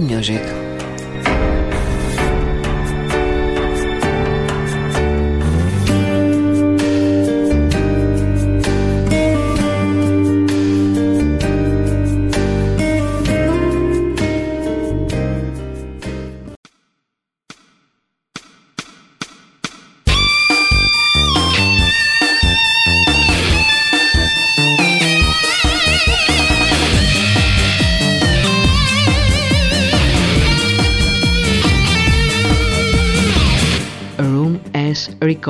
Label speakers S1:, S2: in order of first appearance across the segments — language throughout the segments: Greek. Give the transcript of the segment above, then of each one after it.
S1: music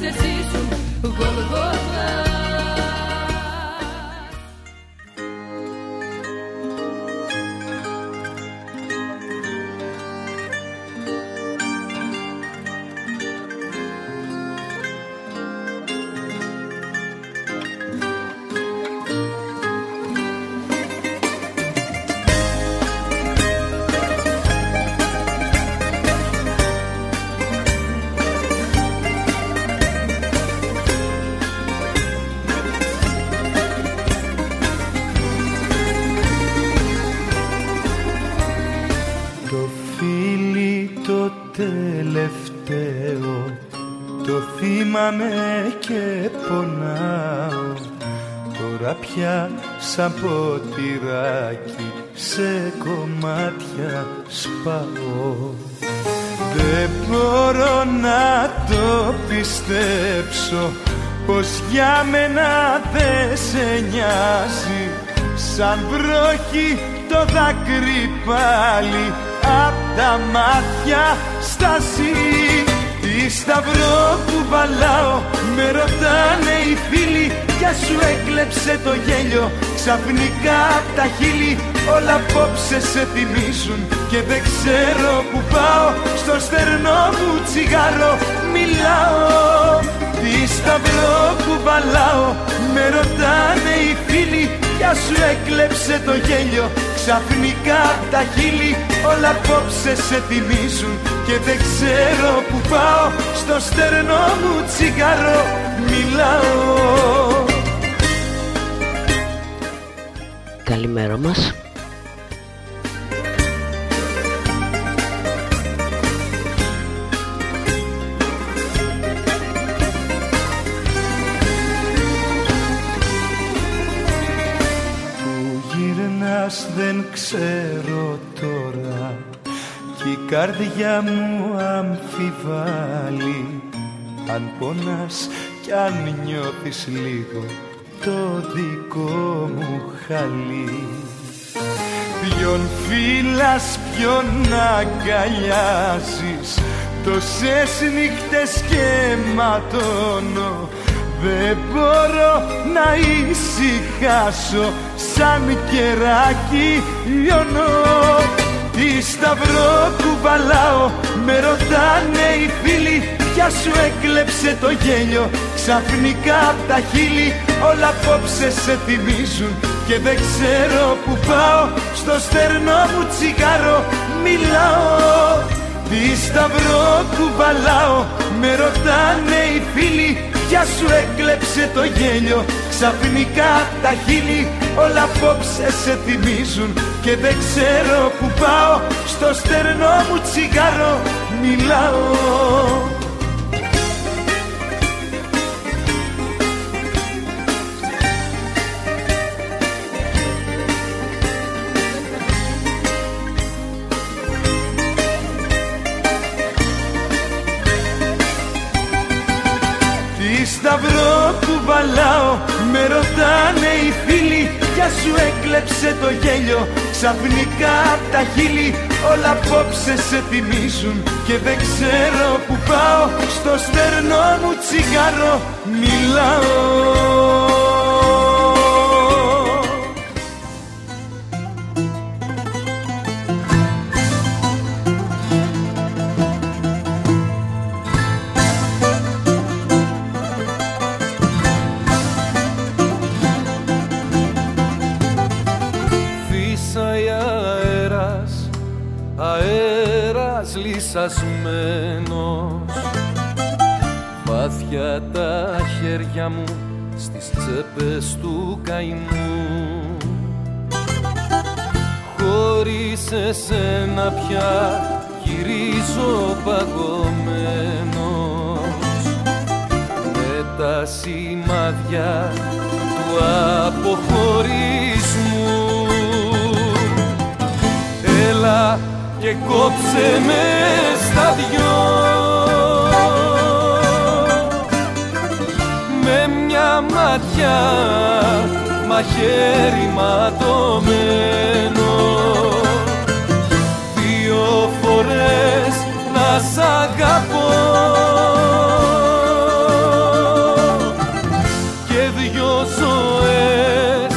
S2: έρωτας,
S3: εσύ ήσουν γολγοθάς
S4: σαν ποτηράκι σε κομμάτια σπάω. Δεν μπορώ να το πιστέψω πως για μένα δεν σε νοιάζει. Σαν βροχή το δάκρυ πάλι απ' τα μάτια στάζει Τι σταυρό που βαλάω με ρωτάνε οι φίλοι Ποια σου έκλεψε το γέλιο Ξαφνικά απ' τα χείλη Όλα απόψε σε θυμίσουν Και δεν ξέρω που πάω. Στο στερνό μου τσιγάρο Μιλάω Τι σταυρό κουβαλάω Με ρωτάνε οι φίλοι Ποια σου έκλεψε το γέλιο; Ξαφνικά απ' τα χείλη Όλα απόψε σε θυμίσουν Και δεν ξέρω που πάω. Στο στερνό μου τσιγάρο Μιλάω
S5: Καλημέρα μας.
S4: Που γυρνάς δεν ξέρω τώρα Κι η καρδιά μου αμφιβάλλει. Αν πονάς κι αν νιώθεις λίγο το δικό μου χαλί. Ποιον φύλας, ποιον αγκαλιάζεις. Τόσες νύχτες και ματώνω Δεν μπορώ να ησυχάσω. Σαν κεράκι λιώνω. Τι σταυρό κουβαλάω Με ρωτάνε οι φίλοι Ποια σου έκλεψε το γέλιο; Ξαφνικά απ' τα χείλη Όλα απόψε σε θυμίζουν Και δεν ξέρω που πάω. Στο στερνό μου τσιγάρο Μιλάω Τι σταυρό κουβαλάω Με ρωτάνε οι φίλοι Ποια σου έκλεψε το γέλιο; Ξαφνικά απ' τα χείλη Όλα απόψε σε θυμίζουν Και δεν ξέρω που πάω. Στο στερνό μου τσιγάρο Μιλάω Ξαφνικά απ' τα χείλη Όλα απόψε σε θυμίζουν. Και δεν ξέρω που πάω Στο στερνό μου τσιγάρο Μιλάω λυσασμένος Βάθια τα χέρια μου στις τσέπες του καημού. Χωρίς εσένα πια γυρίζω παγωμένος. Με τα σημάδια του και κόψε με στα δυο. Με μια ματιά μαχαίρι ματωμένο.
S6: Δύο φορές να σ' αγαπώ. Και δυο ζωές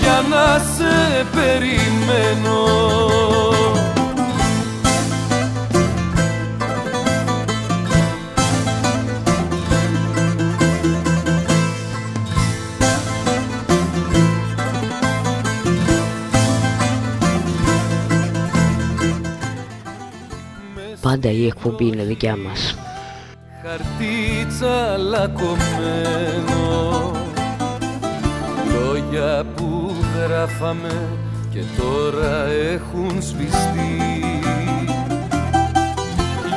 S6: για να σε περιμένω.
S5: Πάντα η εκπομπή είναι δικιά μας.
S6: Χαρτί τσαλακωμένο Λόγια που γράφαμε και τώρα έχουν σβηστεί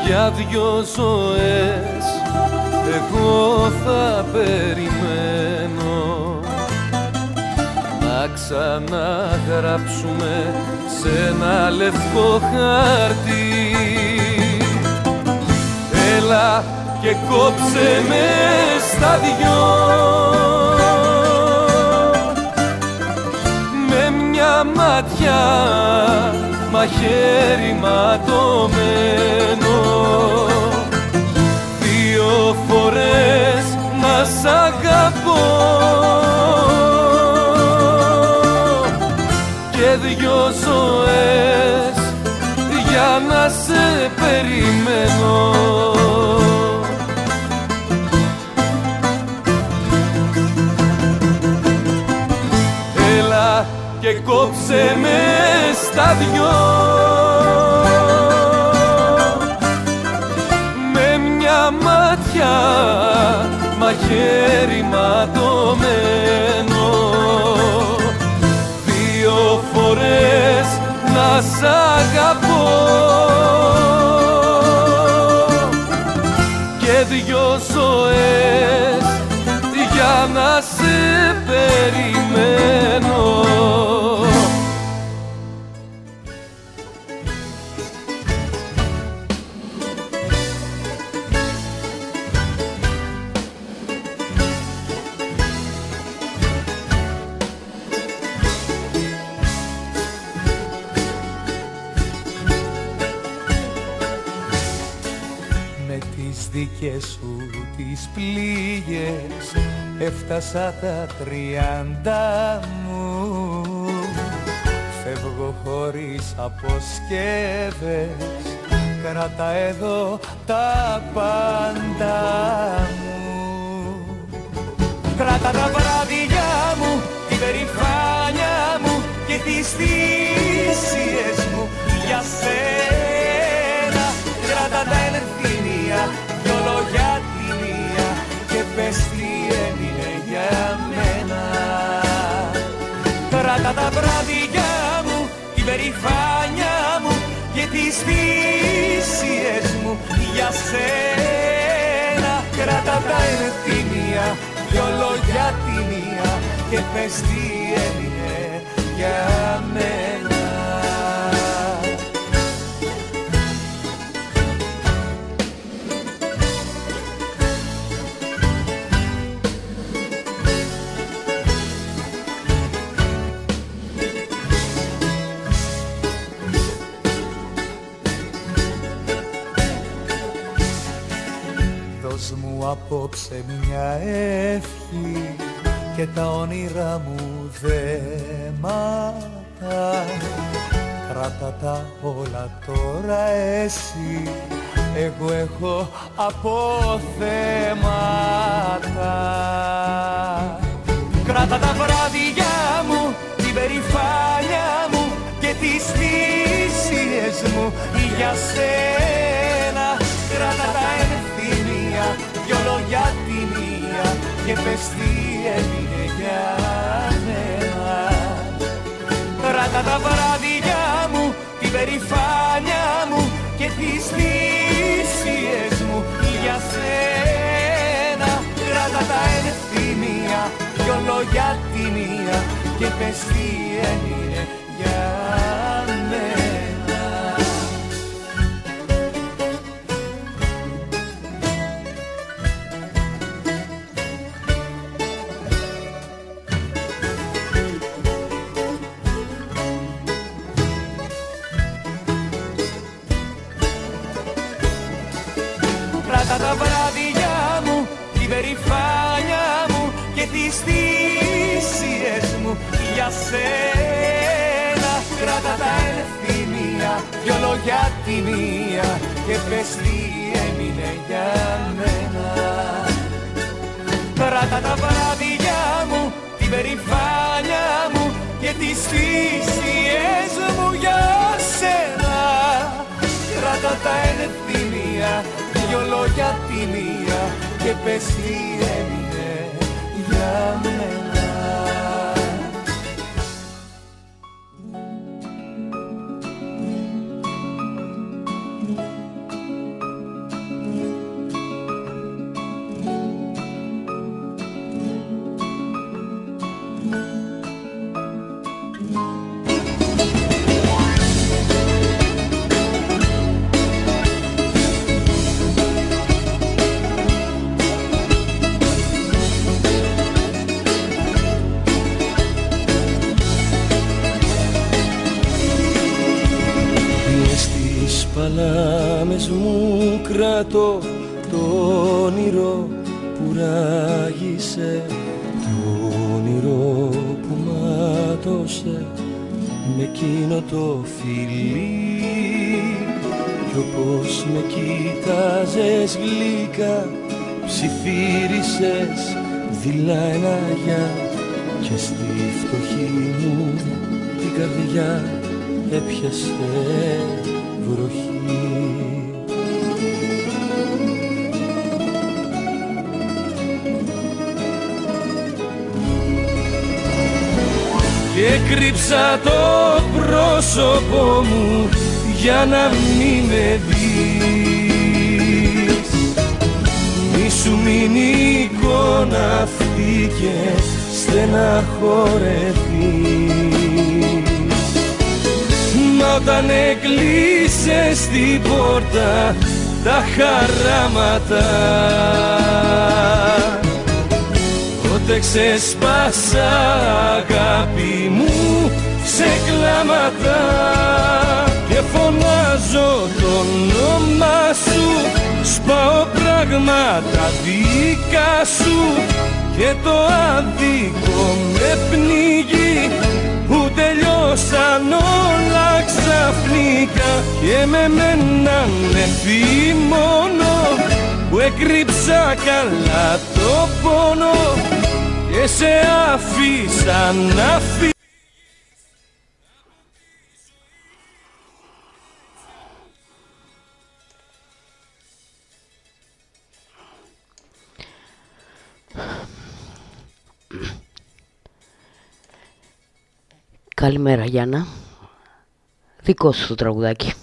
S6: Για δυο ζωές εγώ θα περιμένω Να ξαναγράψουμε σε ένα λευκό χαρτί Έλα και κόψε με στα δυο. Με μια ματιά μαχαίρι ματωμένο. Δύο φορές να σ' αγαπώ. Και δυο ζωές για να σε περιμένω. Και κόψε με στα δυο. Με μια μάτια μαχαίρι ματωμένο. Δύο φορές να σ' αγαπώ σε
S7: έφτασα τα τριάντα μου. Φεύγω χωρίς αποσκεύες Κράτα εδώ τα πάντα μου. Κράτα τα βράδια μου, την περηφάνια μου Και τις θυσίες μου. Για σένα Και πες Κράτα τα βράδια μου, την περηφάνια μου και τις θυσίες μου για σένα. Κράτα τα ενθύμια, δυο λόγια τη μία και πες τι έμεινε για μένα απόψε μια ευχή και τα όνειρά μου δέματα Κράτα τα όλα τώρα εσύ εγώ έχω αποθέματα. Κράτα τα βράδια μου, την περηφάνια μου και τις θυσίες μου για σένα δυο λόγια τη μία και πες τι έγινε για μένα. Κράτα τα βράδια μου, την περηφάνια μου και τις θυσίες μου για σένα. Κράτα τα ενθύμια, δυο λόγια τη μία και πες τι έγινε περηφάνια μου και τις θυσίες μου για σένα
S8: δυο λόγια τη μία και πες τι έμεινε για μένα. Κράτα τα βράδια μου, την περηφάνια μου και τις θυσίες μου για σένα. Κράτα τα ενθυμία, δυο λόγια τη μία και πες τι έμεινε για μένα δειλά ένα γεια και στη φτωχή μου την καρδιά έπιασε βροχή. Και κρύψα το πρόσωπό μου για να μην με δεις. Μη σου μείνει η εικόνα αυτή και στεναχωρεθείς. Μα όταν έκλεισες την πόρτα τα χαράματα. Τότε ξεσπάσα αγάπη μου σε κλάματα. Και φωνάζω το όνομα σου Σπάω πράγματα δικά σου Και το άδικο με πνίγει. Που τελειώσαν όλα ξαφνικά Και με μέναν μόνο που έκρυψα καλά το πόνο και σε άφησα να
S6: Καλημέρα Γιάννα. Δικό σου το τραγουδάκι.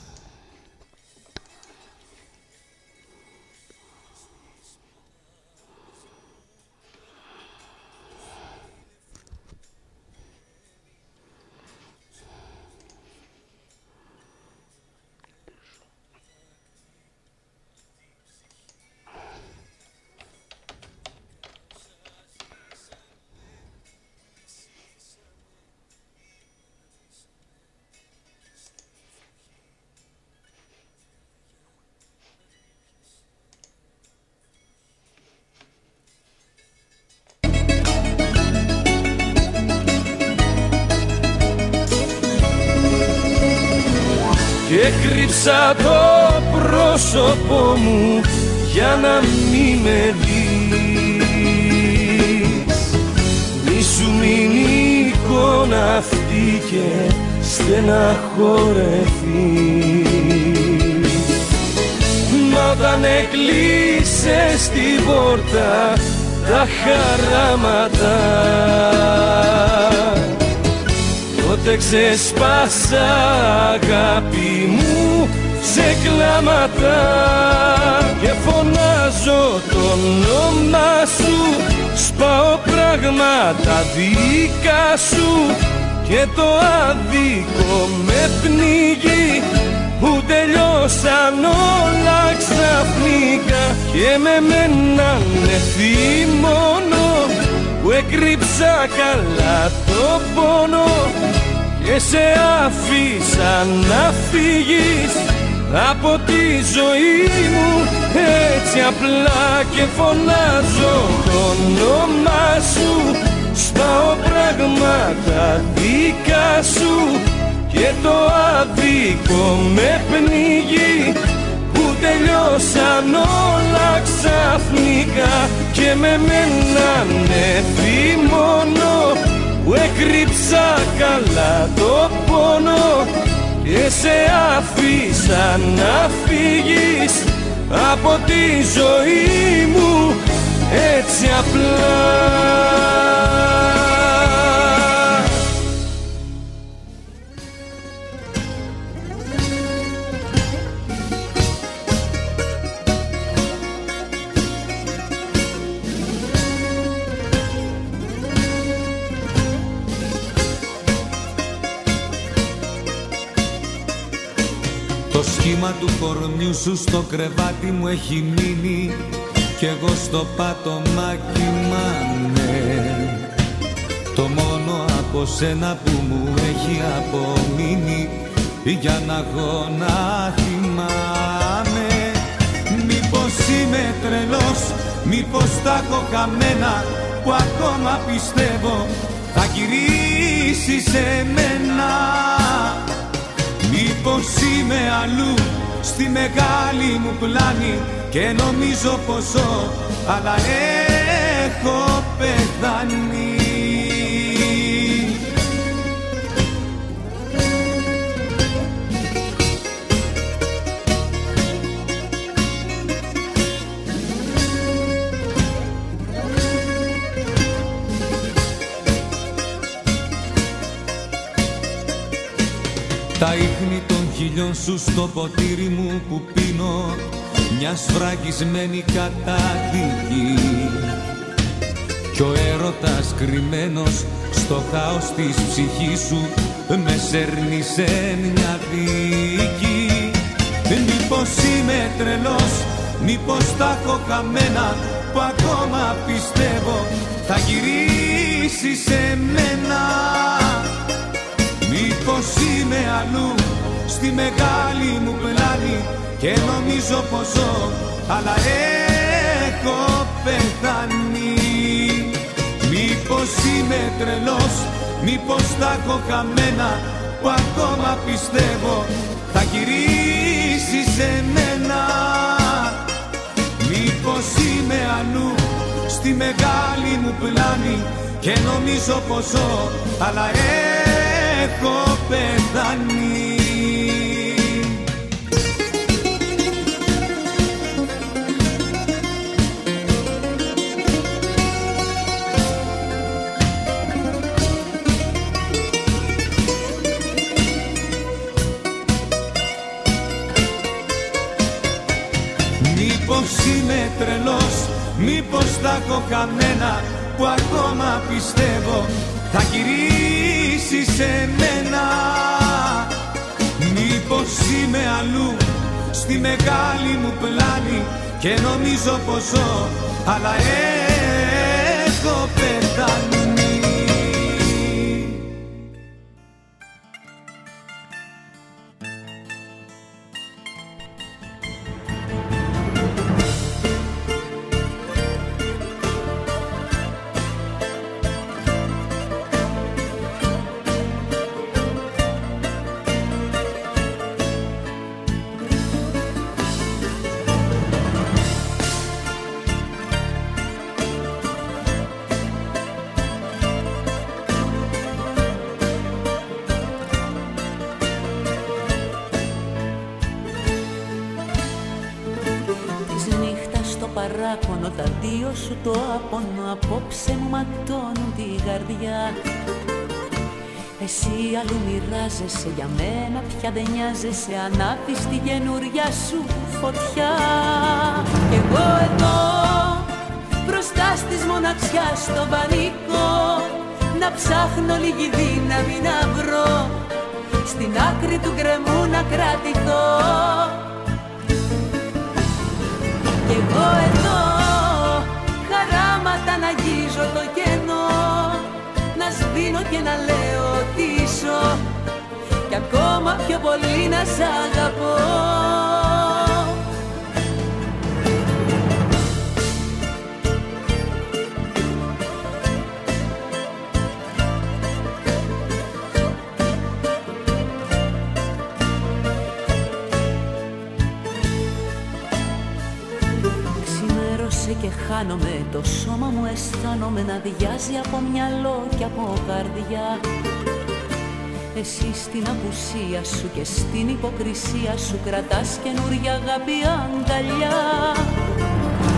S7: Σένα που μου έχει απομείνει για να γόνα θυμάμαι. Μήπως είμαι τρελός, μήπως τα έχω καμένα που ακόμα πιστεύω θα γυρίσει σε μένα. Μήπως είμαι αλλού στη μεγάλη μου πλάνη και νομίζω πως ζω αλλά έχω πεθάνει Τα ίχνη των χιλιών σου στο ποτήρι μου που πίνω μια σφραγισμένη καταδίκη. Κι ο έρωτας κρυμμένος στο χάος της ψυχής σου με σέρνει σε μια δίκη. Μήπως είμαι τρελός, μήπως τα έχω καμένα που ακόμα πιστεύω θα γυρίσεις σε μένα Μήπως είμαι αλλού στη μεγάλη μου πλάνη και νομίζω πως ζω αλλά έχω πεθάνει. Μήπως είμαι τρελός, μήπως τα έχω καμένα που ακόμα πιστεύω θα γυρίσει σε μένα. Μήπως είμαι αλλού στη μεγάλη μου πλάνη και νομίζω πως ζω αλλά έχω πεθάνει. Μήπως είμαι τρελός, μήπως τα έχω καμένα που ακόμα πιστεύω θα γυρίσει σε μένα. Μήπως είμαι αλλού στη μεγάλη μου πλάνη και νομίζω πως ζω αλλά έχω πεθάνει
S9: Εσύ αλλού μοιράζεσαι για μένα πια δεν νοιάζεσαι. Ανάπτυς τη καινούρια σου φωτιά. Κι εγώ εδώ μπροστά στις μοναξιάς στο πανικό να ψάχνω λίγη δύναμη να βρω. Στην άκρη του γκρεμού να κρατηθώ. Κι εγώ εδώ χαράματα να αγγίζω το κενό Να σβήνω και να λέω ότι ζω Κι ακόμα πιο πολύ να σ' αγαπώ χάνομαι το σώμα μου αισθάνομαι να διάζει από μυαλό και από καρδιά. Εσύ στην απουσία σου και στην υποκρισία σου κρατάς καινούρια αγάπη αγκαλιά.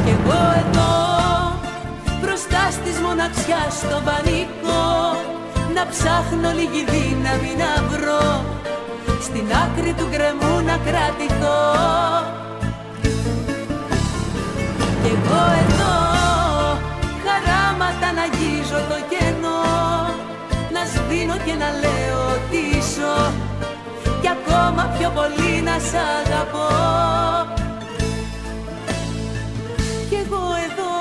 S9: Κι εγώ εδώ μπροστά στις μοναξιάς στο πανικό να ψάχνω λίγη δύναμη να βρω. Στην άκρη του γκρεμού να κρατηθώ. Κι εγώ εδώ και να λέω τίσο κι ακόμα πιο πολύ να σ' αγαπώ. Κι εγώ εδώ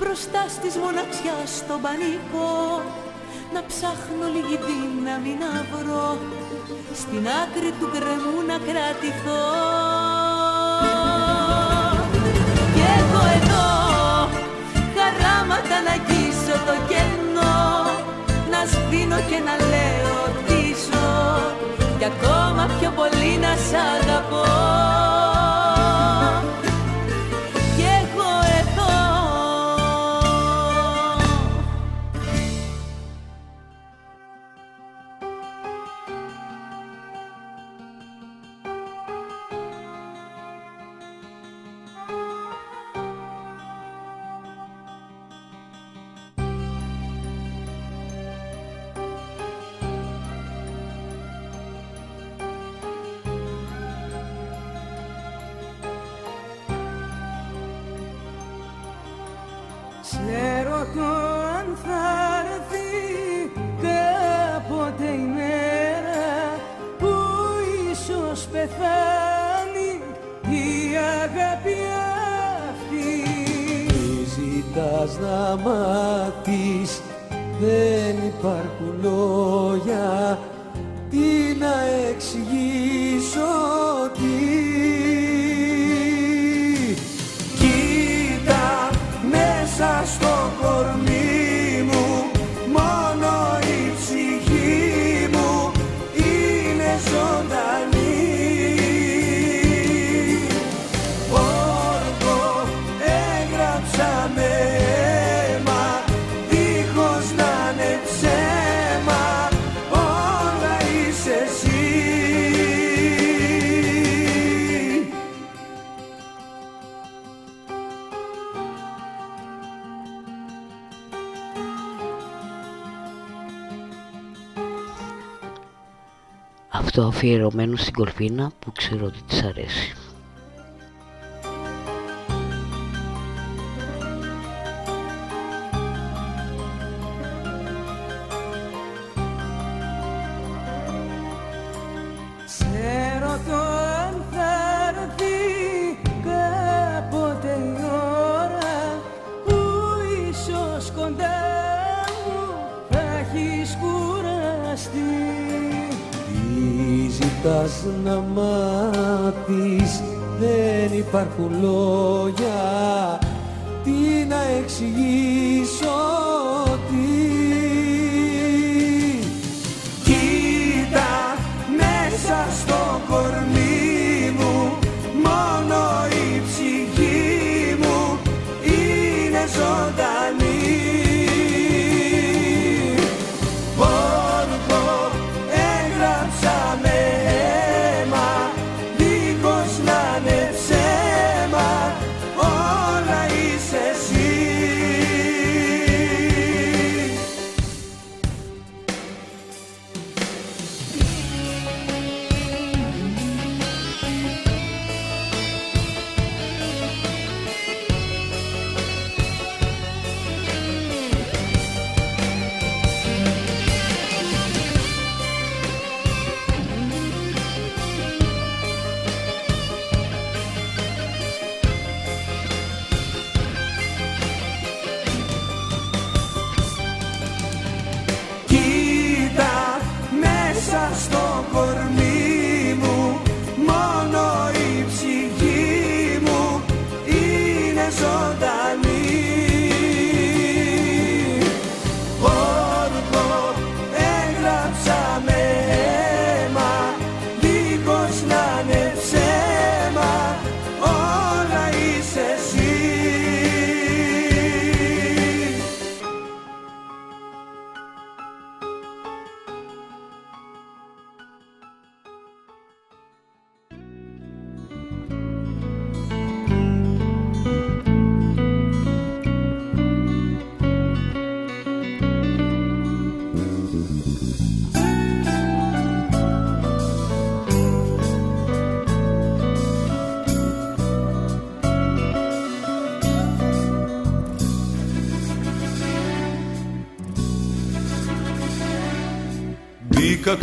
S9: μπροστά στις μοναξιάς στον πανικό να ψάχνω λίγη δύναμη να βρω. Στην άκρη του γκρεμού να κρατηθώ. Κι εγώ εδώ χαράματα να αγγίσω το κενό. να σβήνω και να λέω τι κι ακόμα πιο πολύ να σ' αγαπώ όραμα της.
S4: Δεν υπάρχουν λόγια αφιερωμένο στην Κορφίνα που ξέρω ότι της αρέσει.
S10: υπάρχουν λόγια. Τι να εξηγήσω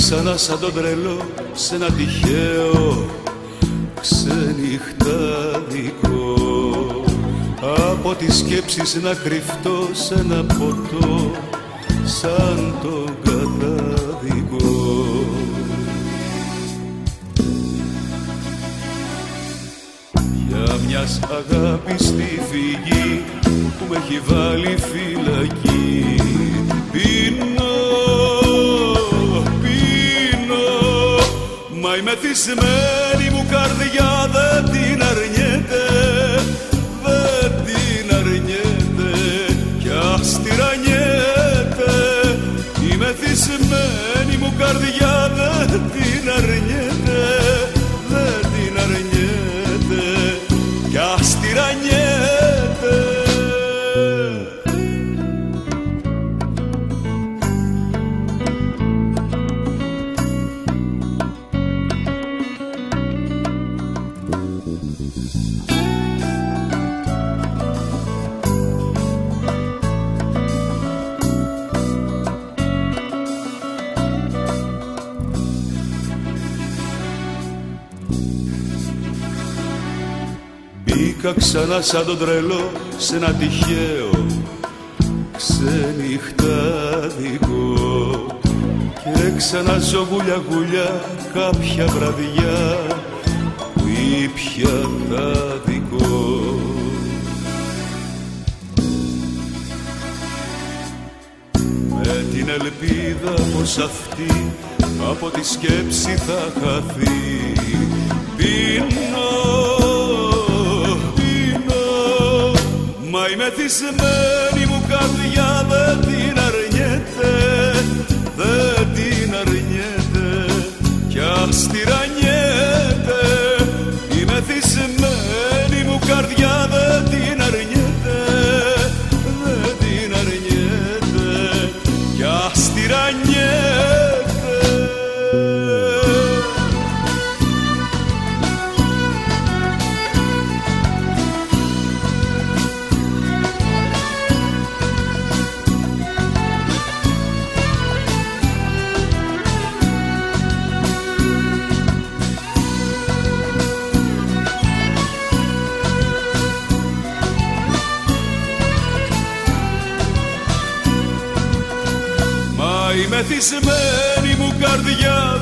S10: ξανά σαν τον τρελό σε ένα τυχαίο ξενυχτάδικο. Από τις σκέψεις να κρυφτώ σε ένα ποτό σαν το κατάδικο. Για μιας αγάπης στη φυγή που με έχει βάλει φυλακή κλεισμένη μου καρδιά δεν την αρνιέται Μπήκα ξανά σαν τον τρελό σε ένα τυχαίο ξενυχτάδικο και ξαναζω γουλιά γουλιά κάποια βραδιά που ήπια δικό. Με την ελπίδα πως αυτή από τη σκέψη θα χαθεί είμαι θυσμένος χτισμένη μου καρδιά.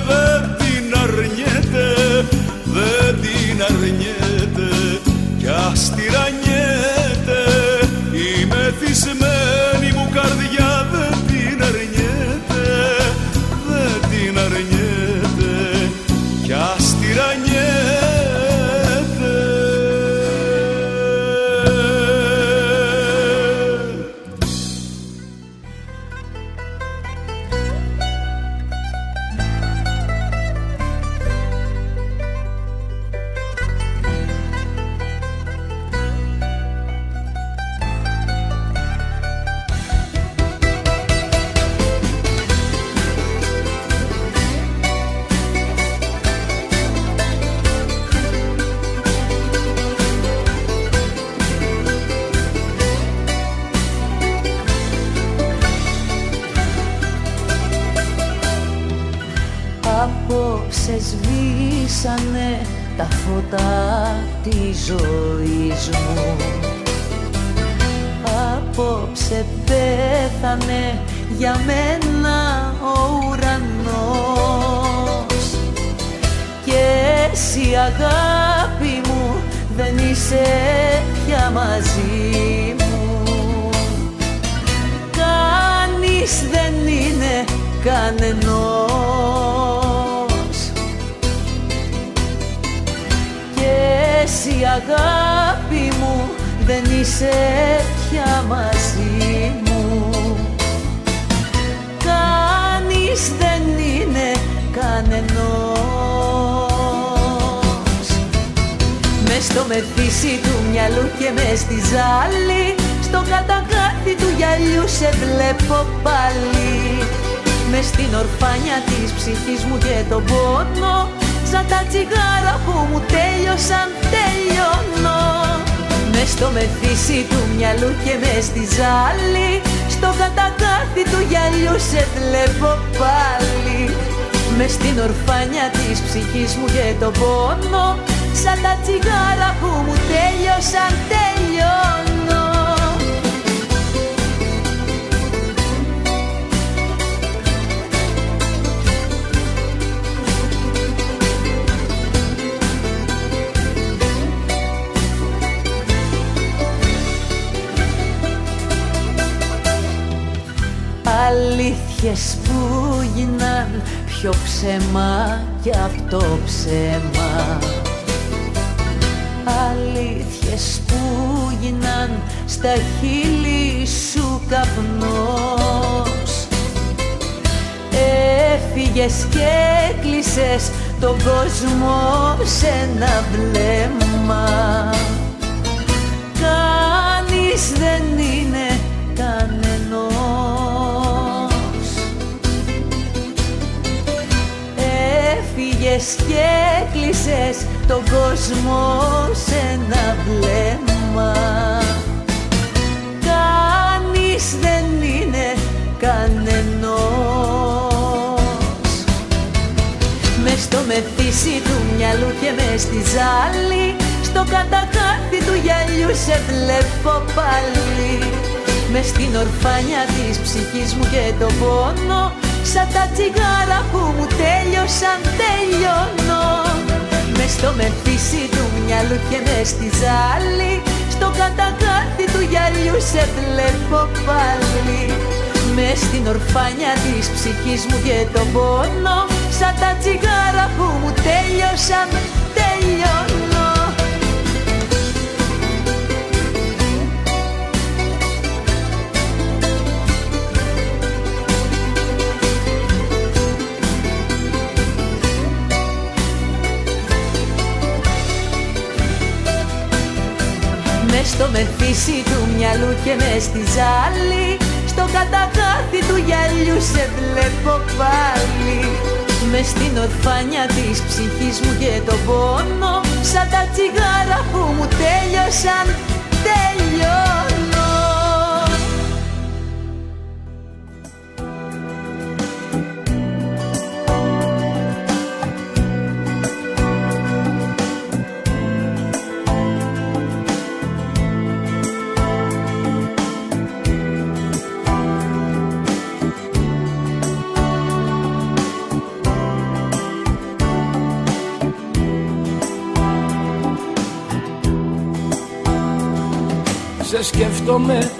S11: Σκέφτομαι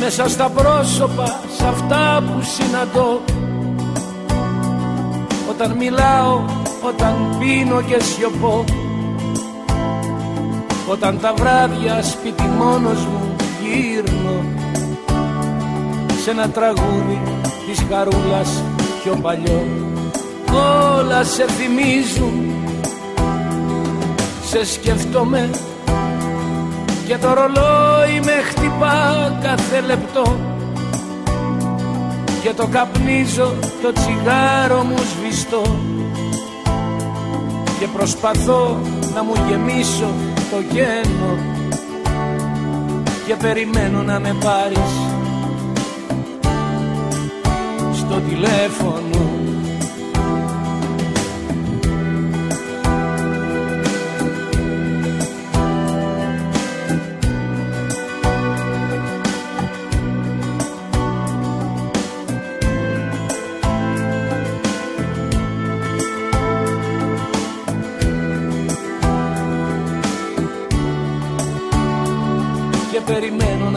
S11: μέσα στα πρόσωπα σε αυτά που συναντώ. Όταν μιλάω, όταν πίνω και σιωπώ. Όταν τα βράδια σπίτι μόνος μου γύρνω. Σε ένα τραγούδι της χαρούλας πιο παλιό. Όλα σε θυμίζουν. Σε σκέφτομαι και το ρολόι με χτυπά κάθε λεπτό. Και το καπνίζω το τσιγάρο μου σβηστό. Και προσπαθώ να μου γεμίσω το γένο. Και περιμένω να με πάρεις στο τηλέφωνο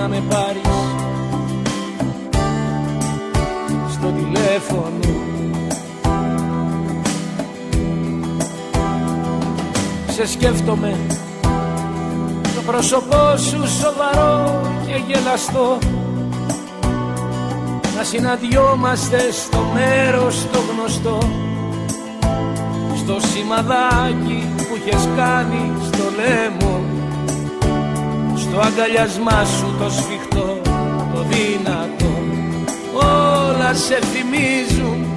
S11: να με πάρεις. Στο τηλέφωνο. Σε σκέφτομαι. Το πρόσωπό σου σοβαρό και γελαστό. Να συναντιόμαστε στο μέρος το γνωστό. Στο σημαδάκι που είχες κάνει στο λέμο το αγκαλιασμά σου το σφιχτό, το δυνατό όλα σε θυμίζουν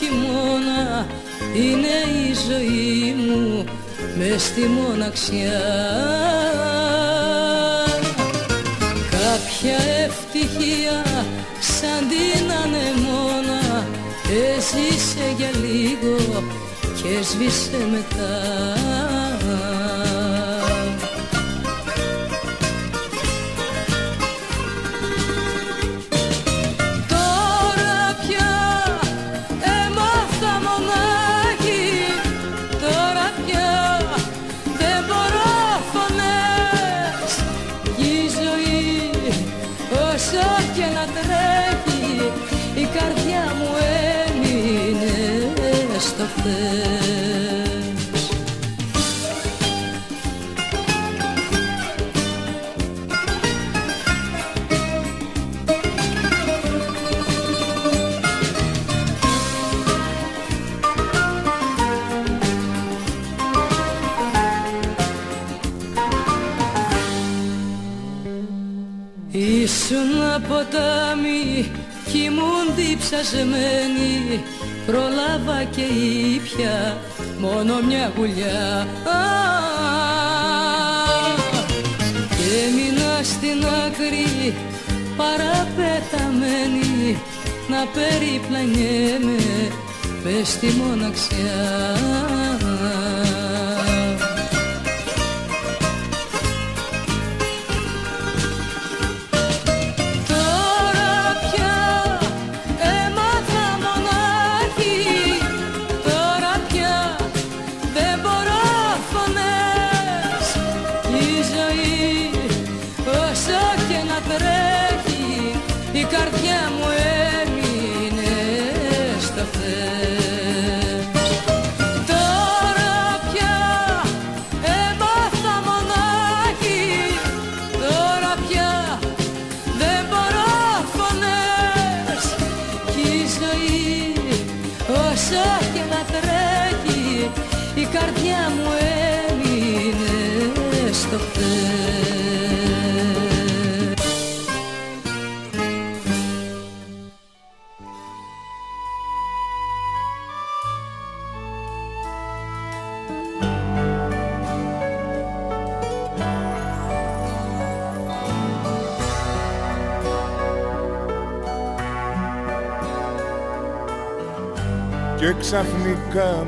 S3: νύχτα του διψασμένη Προλάβα και ήπια μόνο μια γουλιά. Και έμεινα στην άκρη παραπεταμένη Να περιπλανιέμαι. Μες στη μοναξιά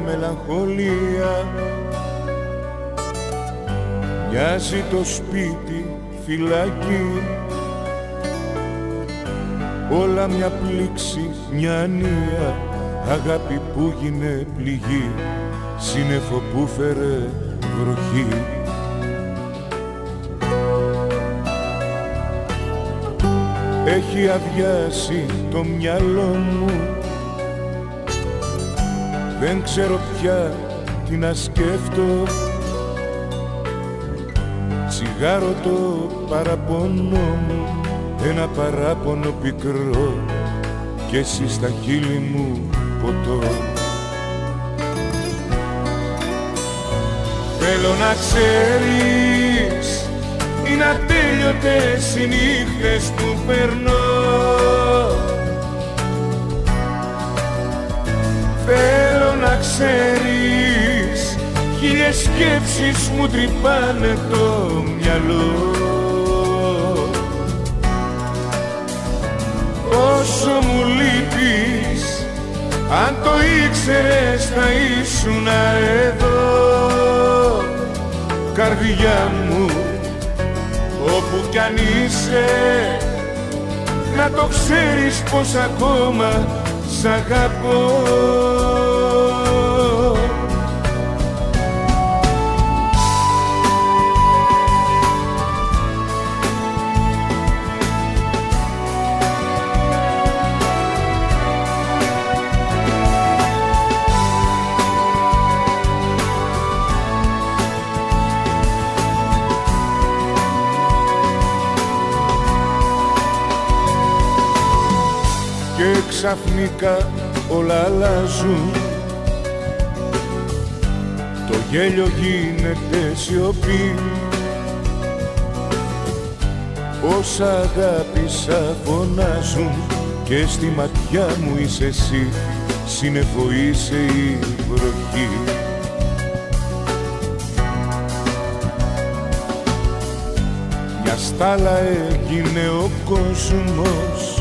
S4: μελαγχολία. Μοιάζει το σπίτι φυλακή. Όλα μια πλήξη, μια ανία. Αγάπη που γίνε πληγή. Σύννεφο που φέρε βροχή. Έχει αδειάσει το μυαλό μου δεν ξέρω πια τι να σκέφτω. Τσιγάρο το παραπονό μου Ένα παράπονο πικρό Και εσύ στα χείλη μου ποτό. Θέλω να ξέρεις Είναι ατέλειωτες οι νύχτες που περνώ. Θέλω να ξέρεις Χίλιες σκέψεις μου τρυπάνε το μυαλό. Όσο μου λείπεις Αν το ήξερες θα ήσουν εδώ. Καρδιά μου Όπου κι αν είσαι Να το ξέρεις πως ακόμα σ' αγαπώ ξαφνικά όλα αλλάζουν. Το γέλιο γίνεται σιωπή. Όσα αγάπησα φωνάζουν και στη ματιά μου είσαι εσύ. Σύννεφο είσαι η βροχή. Μια στάλα έγινε ο κόσμος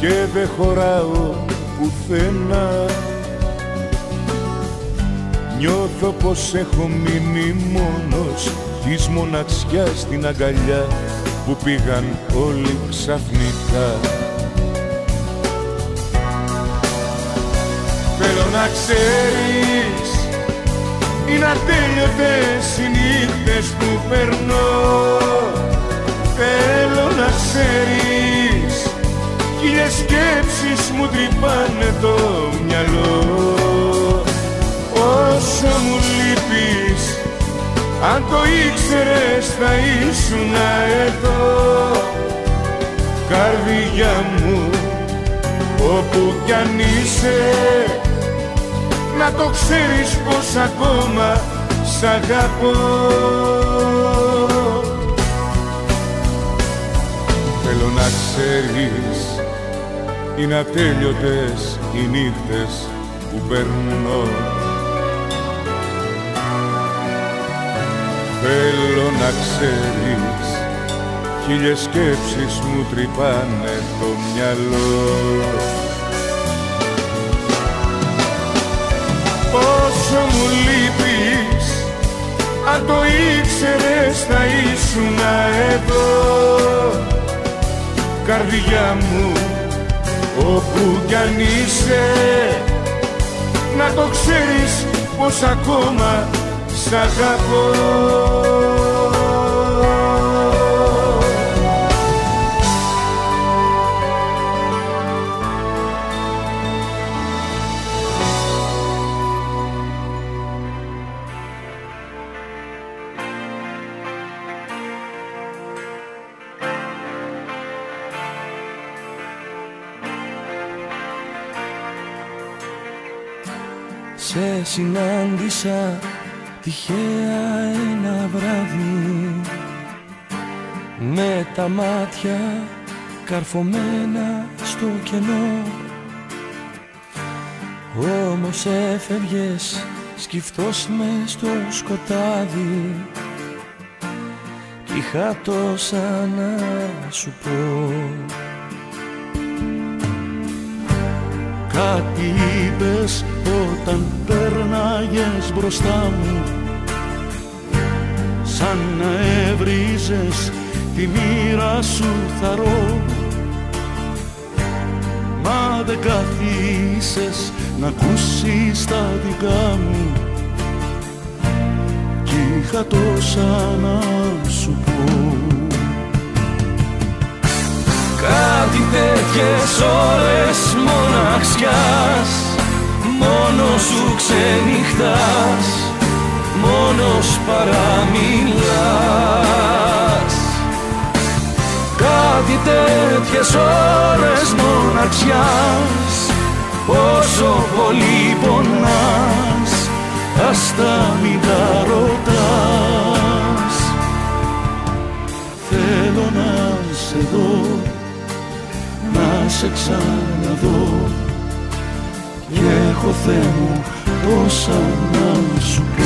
S4: και δεν χωράω πουθενά. Νιώθω πως έχω μείνει μόνος της μοναξιάς στην αγκαλιά που πήγαν όλοι ξαφνικά. Θέλω να ξέρεις είναι ατέλειωτες οι νύχτες που περνώ. Θέλω να ξέρεις χίλιες σκέψεις μου τρυπάνε το μυαλό. Όσο μου λείπεις αν το ήξερες θα ήσουν εδώ. Καρδιά μου όπου κι αν είσαι Να το ξέρεις πως ακόμα σ' αγαπώ. Θέλω να ξέρεις είναι ατέλειωτες οι νύχτες που περνώ Θέλω να ξέρεις Χίλιες σκέψεις μου τρυπάνε το μυαλό. Πόσο μου λείπεις Αν το ήξερες θα ήσουν εδώ. Καρδιά μου όπου κι αν είσαι Να το ξέρεις πως ακόμα σ' αγαπώ
S10: συνάντησα τυχαία ένα βράδυ. Με τα μάτια καρφωμένα στο κενό. Όμως έφευγες σκυφτός μες στο σκοτάδι. Κι είχα τόσα να σου πω Κάτι είπες όταν πέρναγες μπροστά μου. Σαν να έβριζες τη μοίρα σου θαρώ Μα δεν καθίσες να ακούσεις τα δικά μου. Κι είχα τόσα να σου πω Κάτι τέτοιες ώρες μοναξιάς. Μόνο σου ξενυχτάς. Μόνος παραμιλάς. Κάτι τέτοιες ώρες μοναξιάς. Πόσο πολύ πονάς. Ας τα μην τα ρωτάς. Θέλω να σε δω να σε ξαναδώ. Και έχω Θεέ μου τόσα να σου πω.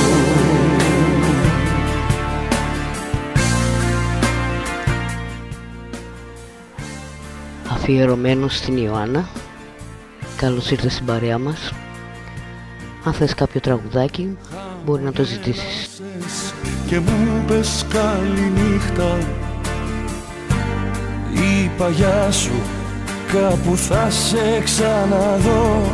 S5: Αφιερωμένος στην Ιωάννα. Καλώς ήρθες στην παρέα μας. Αν θες κάποιο τραγουδάκι μπορεί να το ζητήσεις.
S10: Και μου πες καλή νύχτα Η παγιά σου κάπου θα σε ξαναδώ.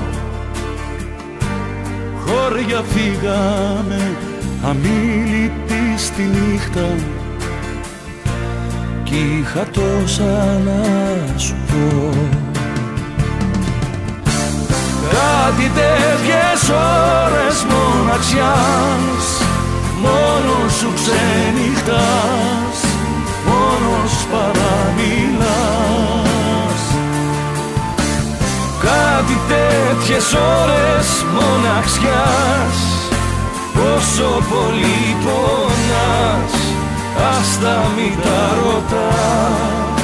S10: Χώρια φύγαμε αμήλυτοι στη νύχτα. Κι είχα τόσα να σου πω. Κάτι τέτοιες ώρες μοναξιάς Μόνος σου ξενυχτάς Μόνος παραμιλάς Κάτι τέτοιες ώρες μοναξιάς. Πόσο πολύ πονάς Ας τα μην τα ρωτάς.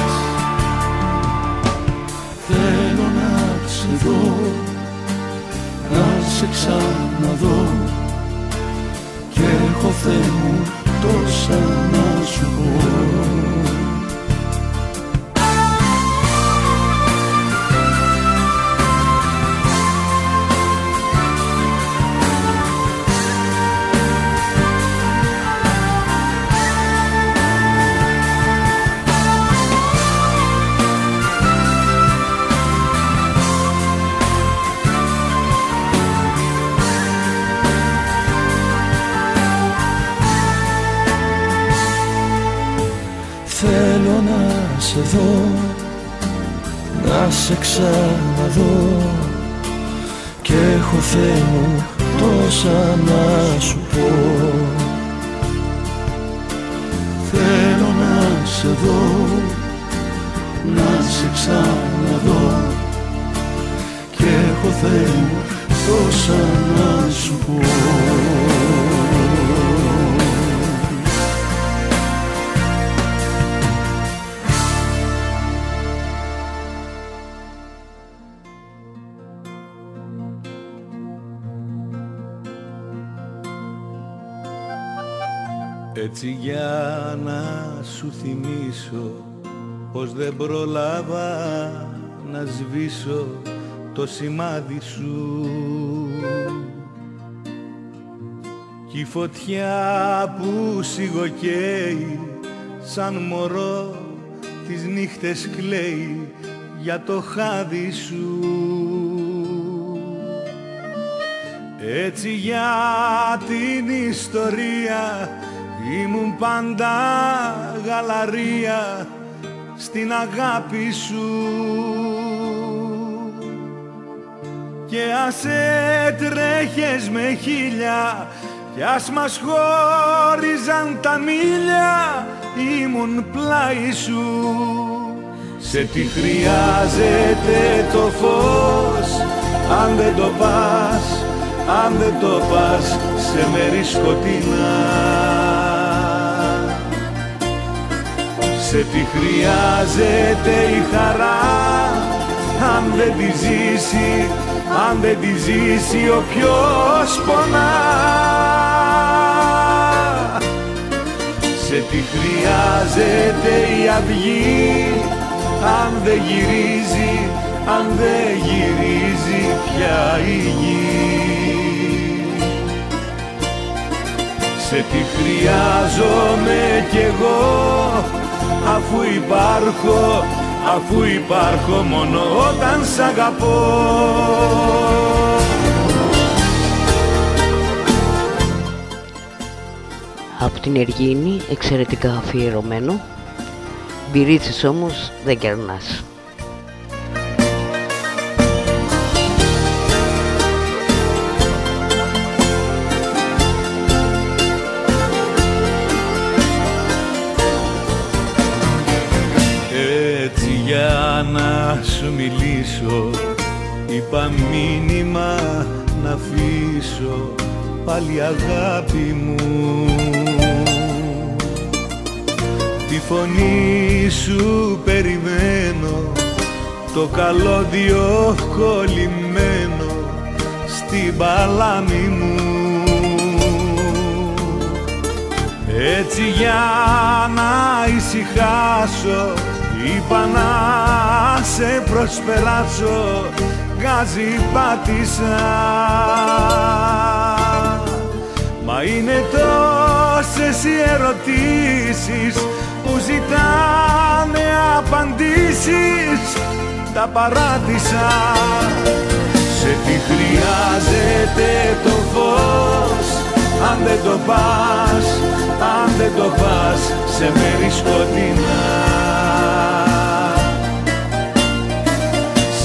S7: Ζητώ να σε ξαναδώ. Και έχω Θεέ μου τόσα να σου πω σε δω να σε ξαναδώ. Και έχω Θεέ μου τόσα να σου πω. Θέλω να σε δω να σε ξαναδώ. Και έχω Θεέ μου τόσα να σου πω Έτσι για να σου θυμίσω πως δεν προλάβα να σβήσω το σημάδι σου. Κι η φωτιά που σιγοκαίει σαν μωρό τις νύχτες κλαίει για το χάδι σου. Έτσι για την ιστορία Ήμουν πάντα γαλαρία στην αγάπη σου. Και ας έτρεχες με χίλια κι ας μας χώριζαν τα μίλια ήμουν πλάι σου. Σε τι χρειάζεται το φως αν δεν το πας αν δεν το πας σε μέρη σκοτεινά σε τι χρειάζεται η χαρά αν δεν τη ζήσει, αν δεν τη ζήσει ο ποιος πονά. Σε τι χρειάζεται η αυγή αν δεν γυρίζει, αν δεν γυρίζει πια η γη. Σε τι χρειάζομαι κι εγώ αφού υπάρχω, αφού υπάρχω μόνο όταν σ' αγαπώ.
S12: Από την Εργίνη, εξαιρετικά αφιερωμένο, μπυρίτσες όμως δεν κερνάς.
S7: Σου μιλήσω. Είπα μήνυμα να αφήσω. Πάλι αγάπη μου. Τη φωνή σου περιμένω. Το καλώδιο κολλημένο στην παλάμη μου. Έτσι για να ησυχάσω Είπα να σε προσπεράσω Γκάζι πάτησα. Μα είναι τόσες οι ερωτήσεις Που ζητάνε απαντήσεις. Τα παράτησα. Σε τι χρειάζεται το φως Αν δεν το πας, αν δεν το πας Σε μέρη σκοτεινά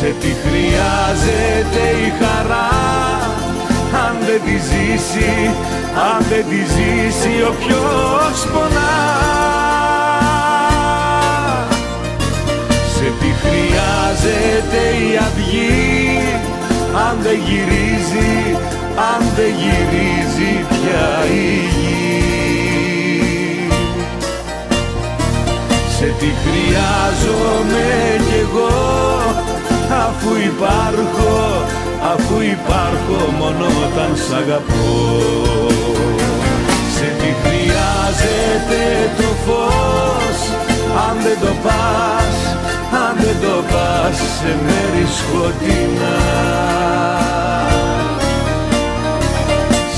S7: Σε τι χρειάζεται η χαρά αν δεν τη ζήσει, αν δεν τη ζήσει ο ποιος πονά. Σε τι χρειάζεται η αυγή αν δεν γυρίζει, αν δεν γυρίζει πια η γη. Σε τι χρειάζομαι κι εγώ αφού υπάρχω, αφού υπάρχω μόνο όταν
S13: σ' αγαπώ. Σε τι χρειάζεται το φως, αν δεν το πας, αν δεν το πας σε μέρη σκοτεινά.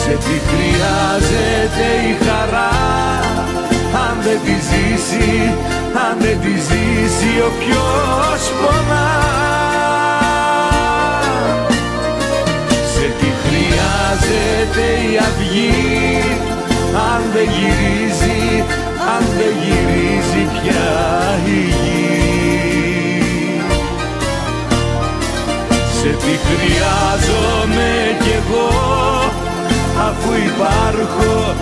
S13: Σε τι χρειάζεται η χαρά, δεν τη ζήσει, αν δεν τη ζήσει ο ποιος πονά. Σε τι χρειάζεται η αυγή αν δεν γυρίζει, αν δεν γυρίζει πια η γη. Σε τι χρειάζομαι κι εγώ αφού υπάρχω,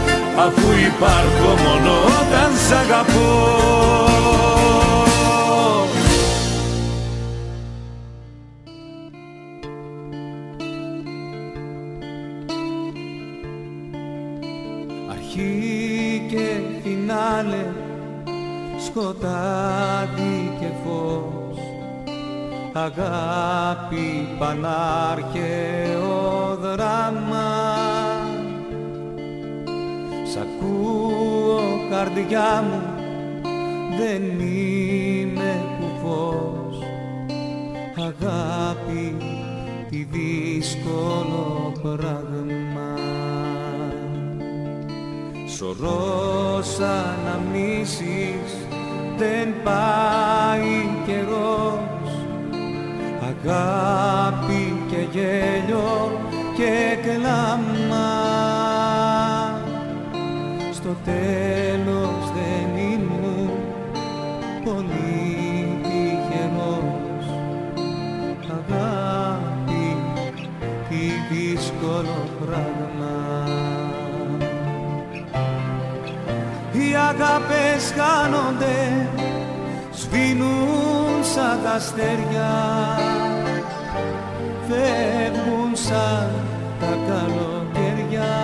S13: αφού υπάρχω μόνο όταν σ' αγαπώ.
S7: Αρχή και φινάλε σκοτάδι και φως. Αγάπη πανάρχαιο δράμα καρδιά μου δεν είμαι κουφός. Αγάπη τι δύσκολο πράγμα. Σωρός αναμνήσεις δεν πάει καιρός. Αγάπη και γέλιο και κλάμα. Στο τέλος αγάπες χάνονται, σβήνουν σαν τα αστέρια. Φεύγουν σαν τα καλοκαιριά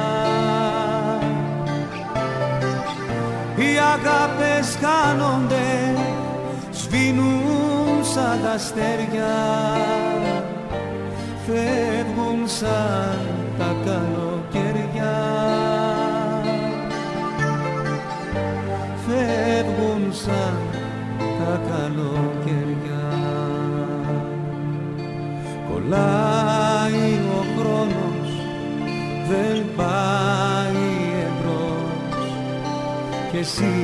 S7: Οι αγάπες χάνονται, σβήνουν σαν τα αστέρια. Φεύγουν σαν τα καλοκαιριά φεύγουν σαν τα καλοκαιριά. Κολλάει ο χρόνος, δεν πάει εμπρός. Και εσύ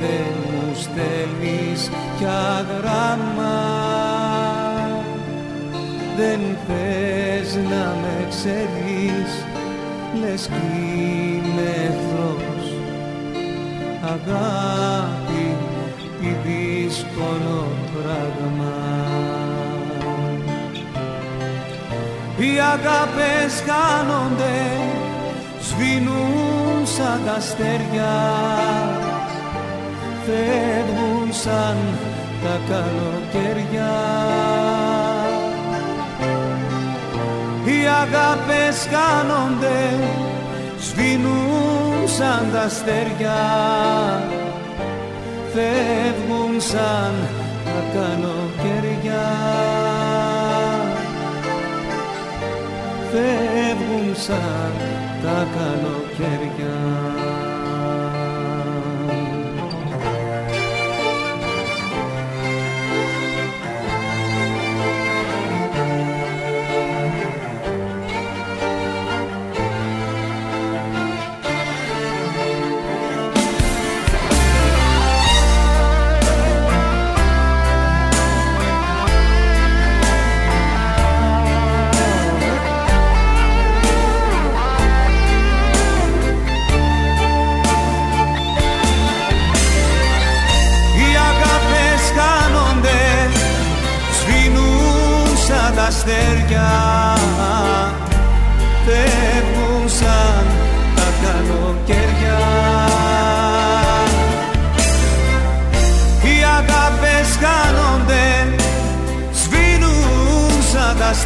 S7: δεν μου στέλνεις πια γράμμα δεν θες να με ξέρεις λες κι είμαι εχθρός αγάπη τι δύσκολο πράγμα. Οι αγάπες χάνονται σβήνουν σαν τα αστέρια φεύγουν σαν τα καλοκαιριά Οι αγάπες χάνονται σβήνουν σαν τα αστέρια. Φεύγουν σαν τα καλοκαιριά φεύγουν σαν τα καλοκαιριά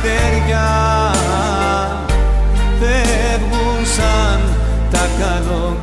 S7: αστέρια Φεύγουν σαν τα καλοκαιριά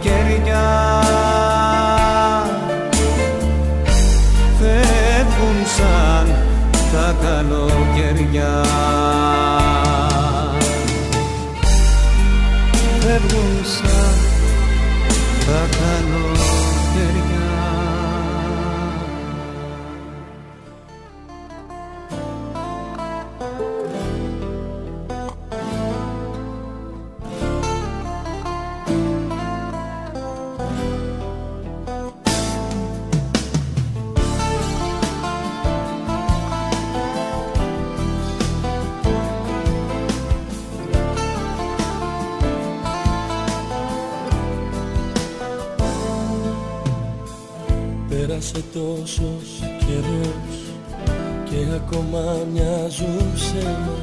S8: ακόμα μοιάζουν ψέμα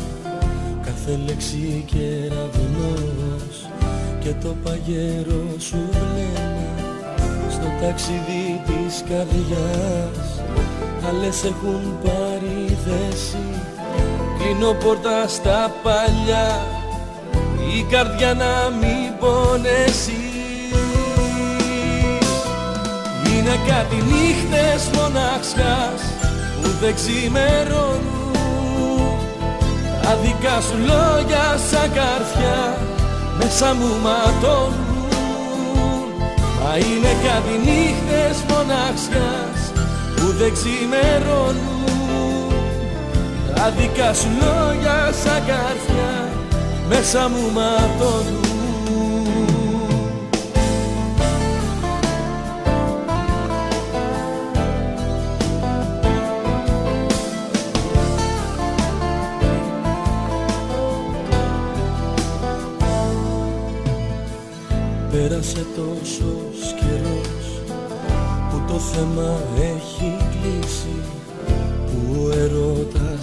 S8: κάθε λέξη και ραβνός και το παγερό σου βλέμμα. Στο ταξίδι της καρδιάς άλλες έχουν πάρει θέση. Κλείνω πόρτα στα παλιά η καρδιά να μην πονέσει. Είναι κάτι νύχτες μοναξιάς που δεν ξημερώνουν. Τα δικά σου λόγια σαν καρφιά μέσα μου ματώνουν. Μα είναι κάτι νύχτες μοναξιάς που δεν ξημερώνουν. Τα δικά σου λόγια σαν καρφιά μέσα μου ματώνουν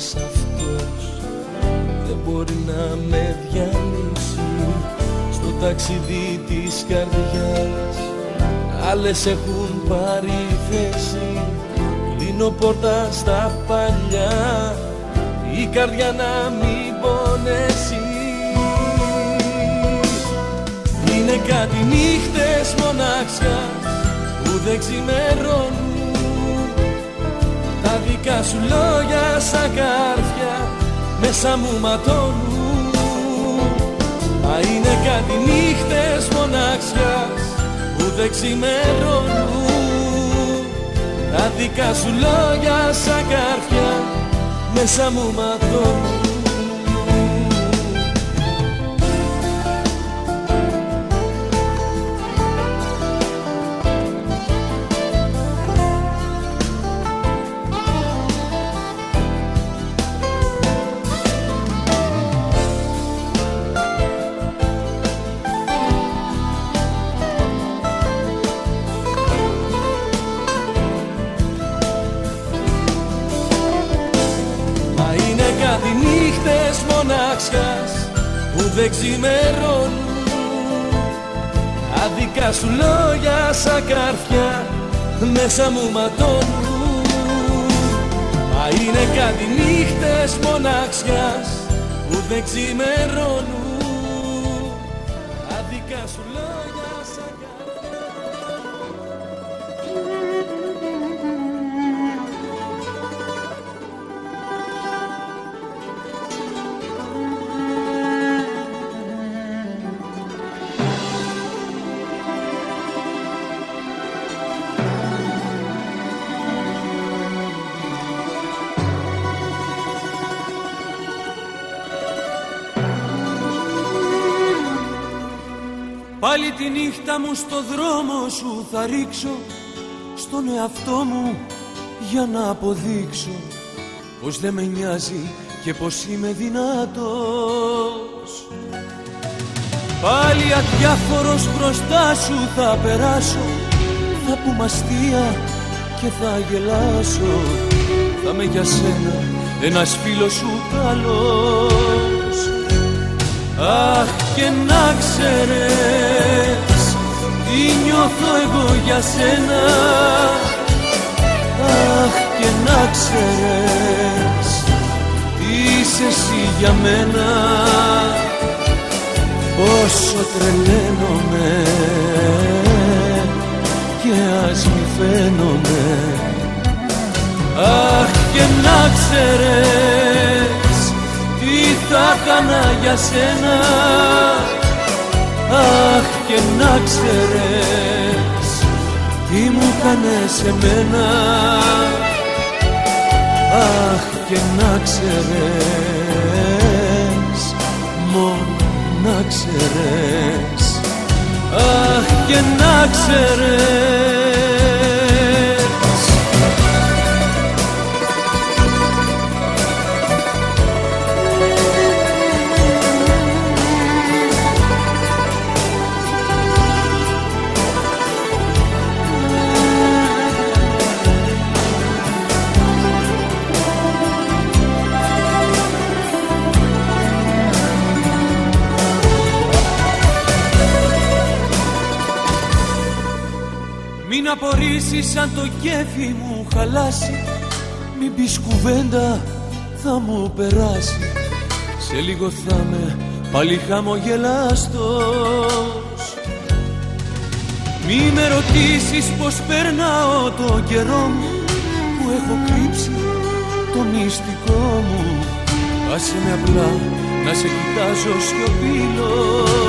S8: ερώτας αυτός δεν μπορεί να με διαλύσει. Στο ταξίδι της καρδιάς άλλες έχουν πάρει θέση. Κλείνω πόρτα στα παλιά η καρδιά να μην πονέσει. Είναι κάτι νύχτες μοναξιά που δεν ξημερώνουν Τα δικά σου λόγια σαν καρδιά μέσα μου ματώνουν. Μα είναι κάτι νύχτες μοναξιάς που δεν ξημερώνουν. Τα δικά σου λόγια σαν καρδιά μέσα μου ματώνουν δεν ξημερώνουν Άδικα σου λόγια σαν καρφιά μέσα μου ματώνουν. Μα είναι κάτι νύχτες μοναξιάς που δεν ξημερώνουν τη νύχτα μου στο δρόμο σου θα ρίξω Στον εαυτό μου για να αποδείξω Πως δεν με νοιάζει και πως είμαι δυνατός. Πάλι αδιάφορος μπροστά σου θα περάσω Θα πούμε αστεία και θα γελάσω. Θα με για σένα ένας φίλος σου καλός. Αχ και να ξέρεις τι νιώθω εγώ για σένα. Αχ και να ξέρεις τι είσαι εσύ για μένα. Πόσο τρελαίνομαι και ας μη φαίνομαι. Αχ και να ξέρεις τι θα έκανα για σένα. Αχ και να ξέρεις τι μου κάνες εμένα Αχ και να ξέρεις μόνο να ξέρεις. Αχ και να ξέρεις Μην απορρίσεις αν το κέφι μου χαλάσει. Μην πεις κουβέντα θα μου περάσει. Σε λίγο θα με πάλι χαμογελάστος Μη με ρωτήσεις πως περνάω το καιρό μου Που έχω κρύψει το μυστικό μου. Άσε με απλά να σε κοιτάζω σιωπήλος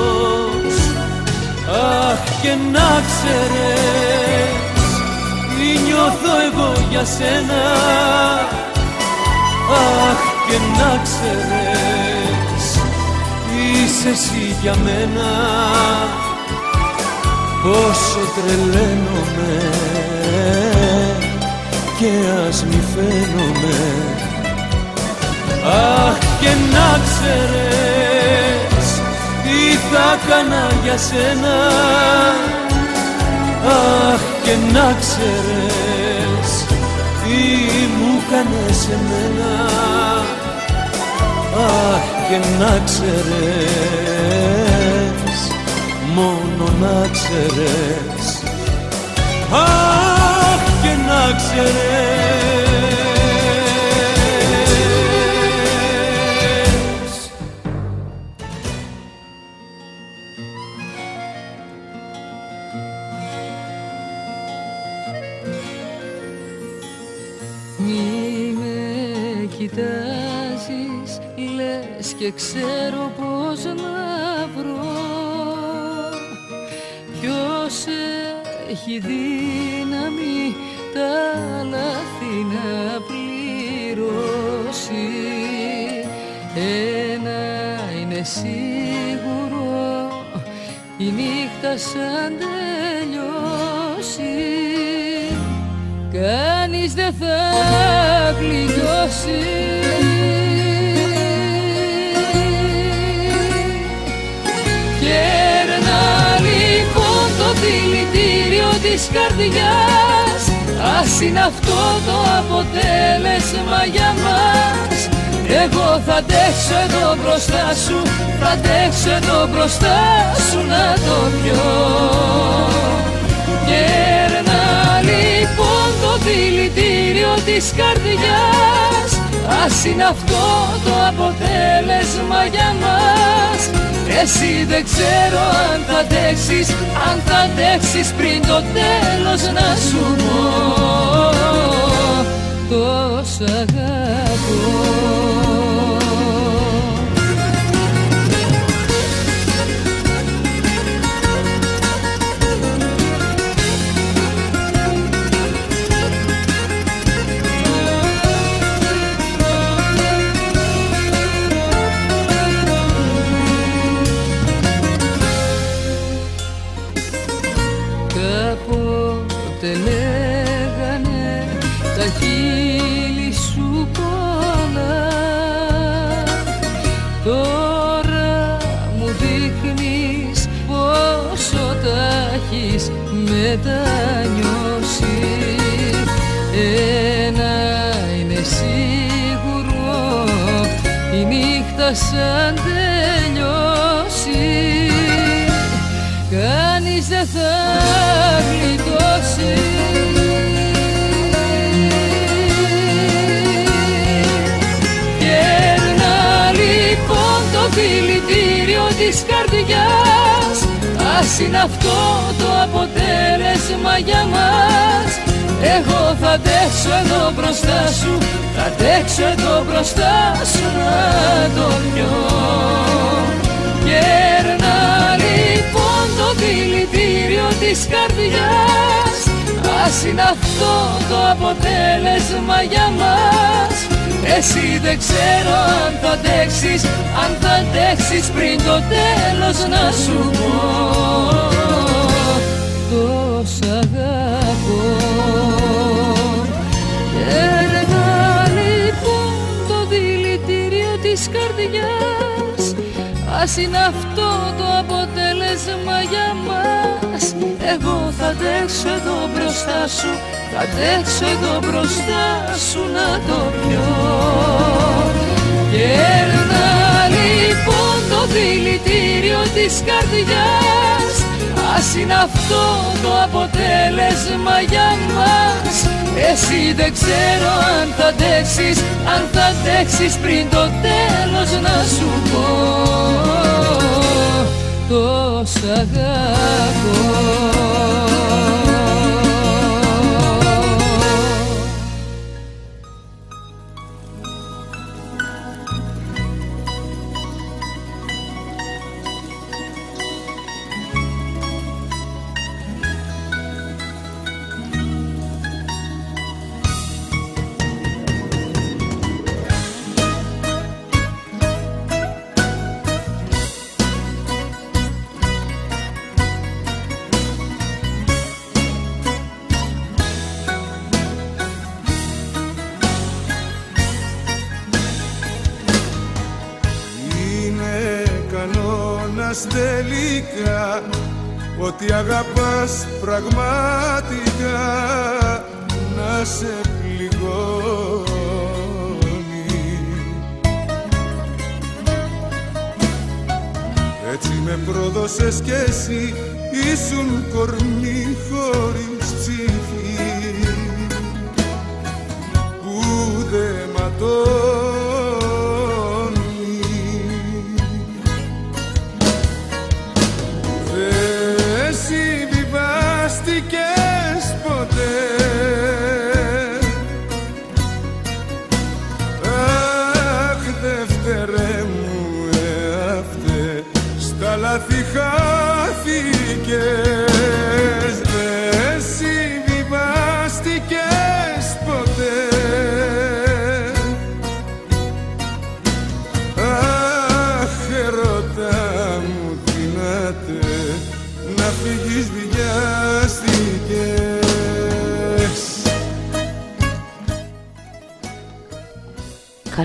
S8: Αχ και να ξέρεις τι νιώθω εγώ για σένα. Αχ και να ξέρεις είσαι εσύ για μένα. Πόσο τρελαίνομαι και ας μη φαίνομαι. Αχ και να ξέρεις τι θα έκανα για σένα. Αχ και να ξέρεις τι μου κάνες εμένα Αχ και να ξέρεις μόνο να ξέρεις. Αχ και να ξέρεις
S3: και ξέρω πως να βρω. Ποιος έχει δύναμη καρδιάς. Ας είναι αυτό το αποτέλεσμα για μας. Εγώ θα αντέξω εδώ μπροστά σου Θα αντέξω εδώ μπροστά σου να το πιω. Κέρνα λοιπόν το δηλητήριο της καρδιάς. Ας είναι αυτό το αποτέλεσμα για μας εσύ δεν ξέρω αν θα αντέξεις Αν θα αντέξεις πριν το τέλος να σου πω. Τόσο αγαπώ νύχτα σαν τελειώσει. Κανείς δεν θα γλιτώσει. Κέρνα λοιπόν το δηλητήριο της καρδιάς Ας είναι αυτό το αποτέλεσμα για μας. Εγώ θα αντέξω εδώ μπροστά σου Θα αντέξω εδώ μπροστά σου να το πιω Κέρνα λοιπόν το δηλητήριο της καρδιάς Ας είναι αυτό το αποτέλεσμα για μας. Εσύ δεν ξέρω αν θα αντέξεις Αν θα αντέξεις πριν το τέλος να σου πω της καρδιάς. Ας είναι αυτό το αποτέλεσμα για μας. Εγώ θα αντέξω εδώ μπροστά σου Θα αντέξω εδώ μπροστά σου να το πιω. Κέρνα λοιπόν το δηλητήριο της καρδιάς. Ας είναι αυτό το αποτέλεσμα για μας Εσύ δεν ξέρω αν θα αντέξεις Αν θα αντέξεις πριν το τέλος να σου πω. Το σ'
S10: ότι αγαπάς πραγματικά να σε πληγώνει. Έτσι με πρόδωσες κι εσύ ήσουν κορμί χωρίς ψυχή. Που δε ματώ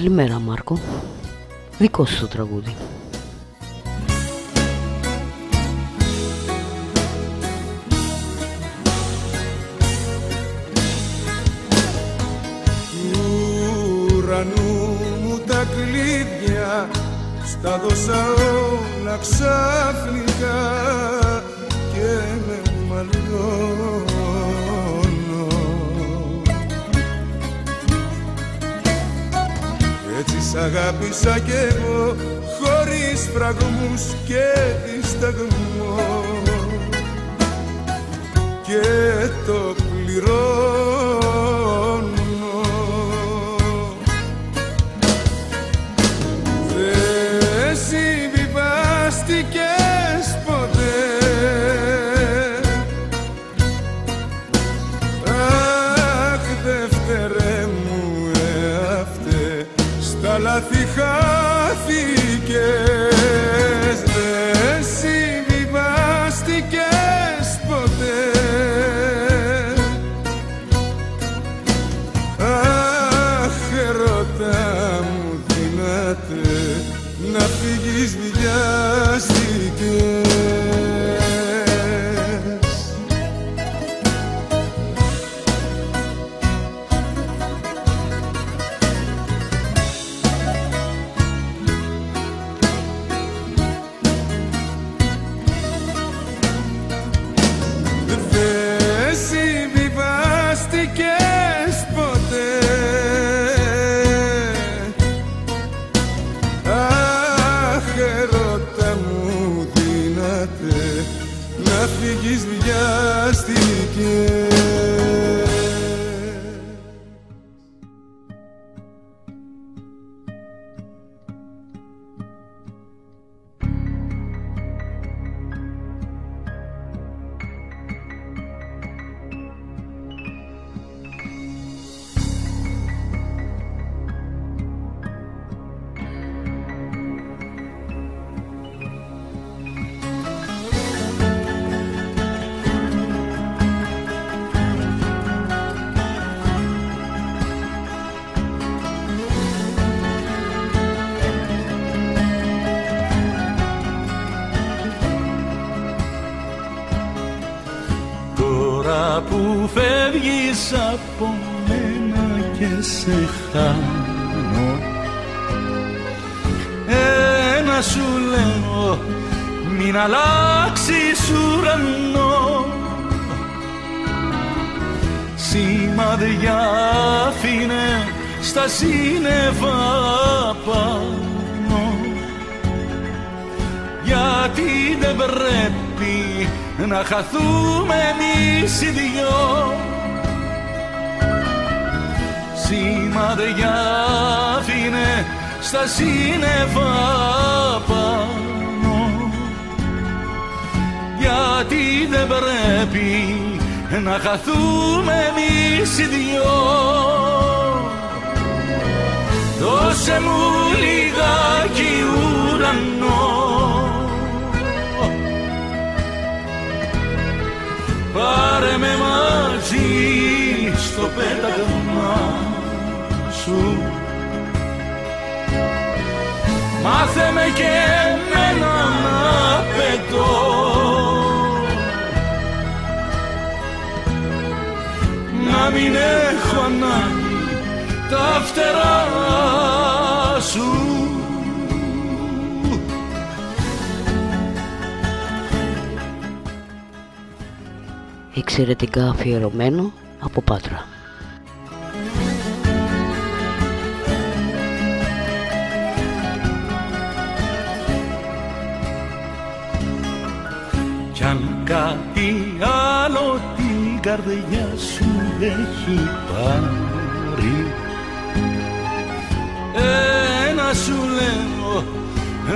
S4: Καλημέρα Μάρκο Δικό σου το τραγούδι
S10: φύγεις στα σύννεφα πάνω. Γιατί δεν πρέπει να χαθούμε εμείς οι δυο. Σημαδιά άφηνε στα σύννεφα πάνω. Γιατί δεν πρέπει να χαθούμε εμείς οι δυο δώσε μου λιγάκι ουρανό. Πάρε με μαζί στο πέταγμα σου. Μάθε με και εμένα να πετώ. Να μην έχω ανάγκη τα φτερά σου
S5: Εξαιρετικά αφιερωμένο από Πάτρα.
S10: Κι αν κάτι άλλο την καρδιά σου έχει πάρει σου λέω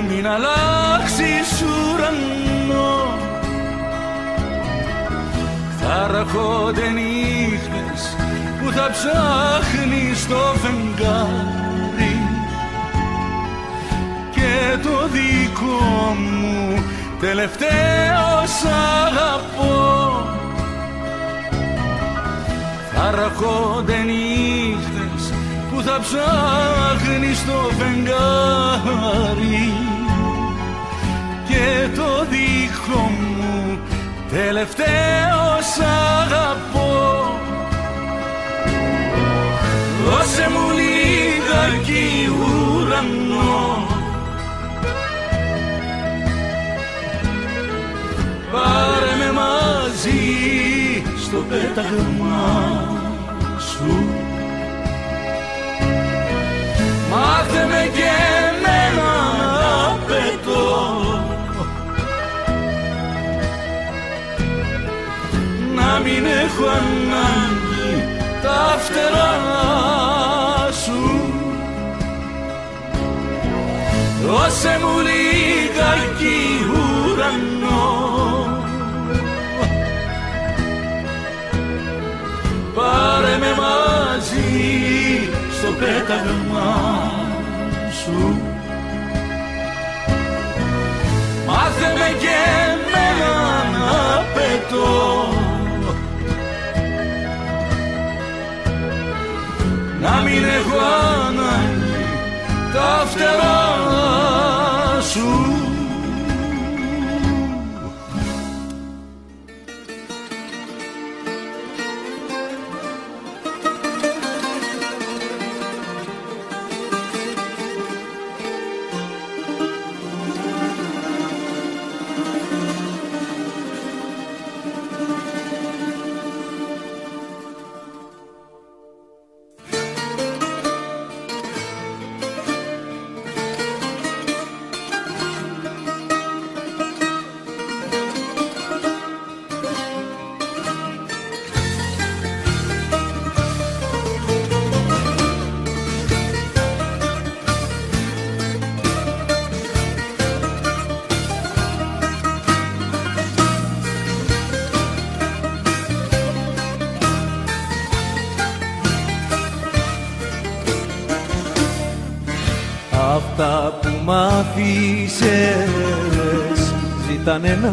S10: μην αλλάξεις ουρανό. Θα έρχονται νύχτες που θα ψάχνεις το φεγγάρι. Και το δικό μου τελευταίο σ' αγαπώ. Θα έρχονται νύχτες που θα ψάχνεις το φεγγάρι. Και το δίχω μου τελευταίος σ' αγαπώ. Δώσε μου λίγα ουρανό. Πάρε με μαζί στο πέταγμα και εμένα να πετώ. Να μην έχω ανάγκη τα φτερά σου. Δώσε μου λίγα ουρανό. Πάρε με μαζί στο πέταγμα Μάθε με και εμένα να πετώ. Να μην έχω ανάγκη τα φτερά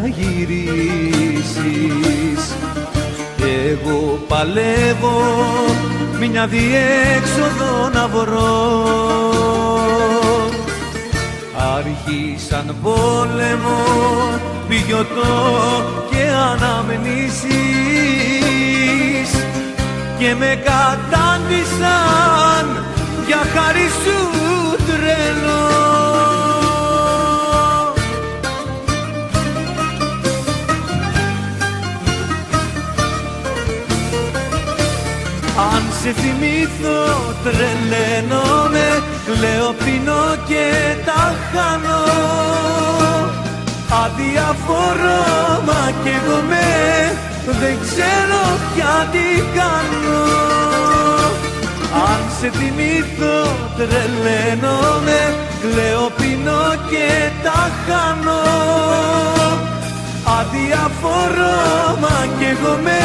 S7: ζήτανε να γυρίσεις. Εγώ παλεύω μια διέξοδο να βρω. Άρχισαν πόλεμο, πηγιωτό και αναμνήσεις. Και με κατάντησαν για χάρη σου σε θυμηθώ τρελαίνομαι Λέω πίνω και τα χάνω. Αδιαφορώ μα κι εγώ με Δεν ξέρω πια τι κάνω. Αν σε θυμηθώ τρελαίνομαι Λέω πίνω και τα χάνω. Αδιαφορώ μα κι εγώ με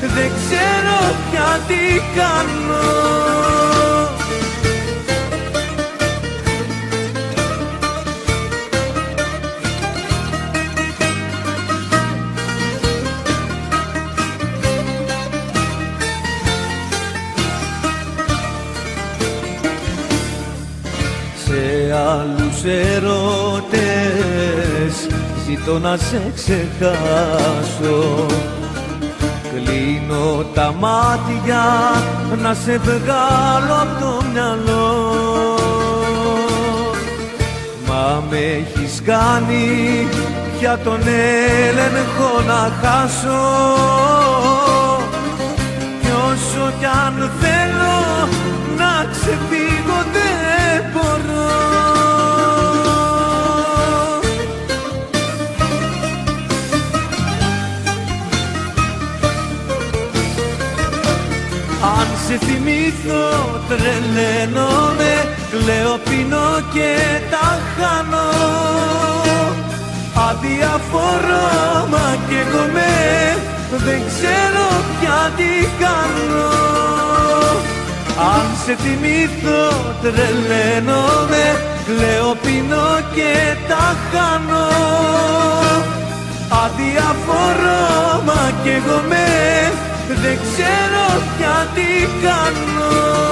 S7: δεν ξέρω πια τι κάνω. Σε άλλους ερώτες ζητώ να σε ξεχάσω Κλείνω τα μάτια να σε βγάλω από το μυαλό. Μα με έχεις κάνει για τον έλεγχο να χάσω. Κι όσο κι αν θέλω να ξεφύγω σε θυμηθώ τρελαίνομαι Κλαίω πίνω και τα χάνω. Αδιαφορώ μα κι εγώ με Δεν ξέρω πια τι κάνω. Αν σε θυμηθώ τρελαίνομαι Κλαίω πίνω και τα χάνω. Αδιαφορώ μα κι εγώ με δεν ξέρω πια τι κάνω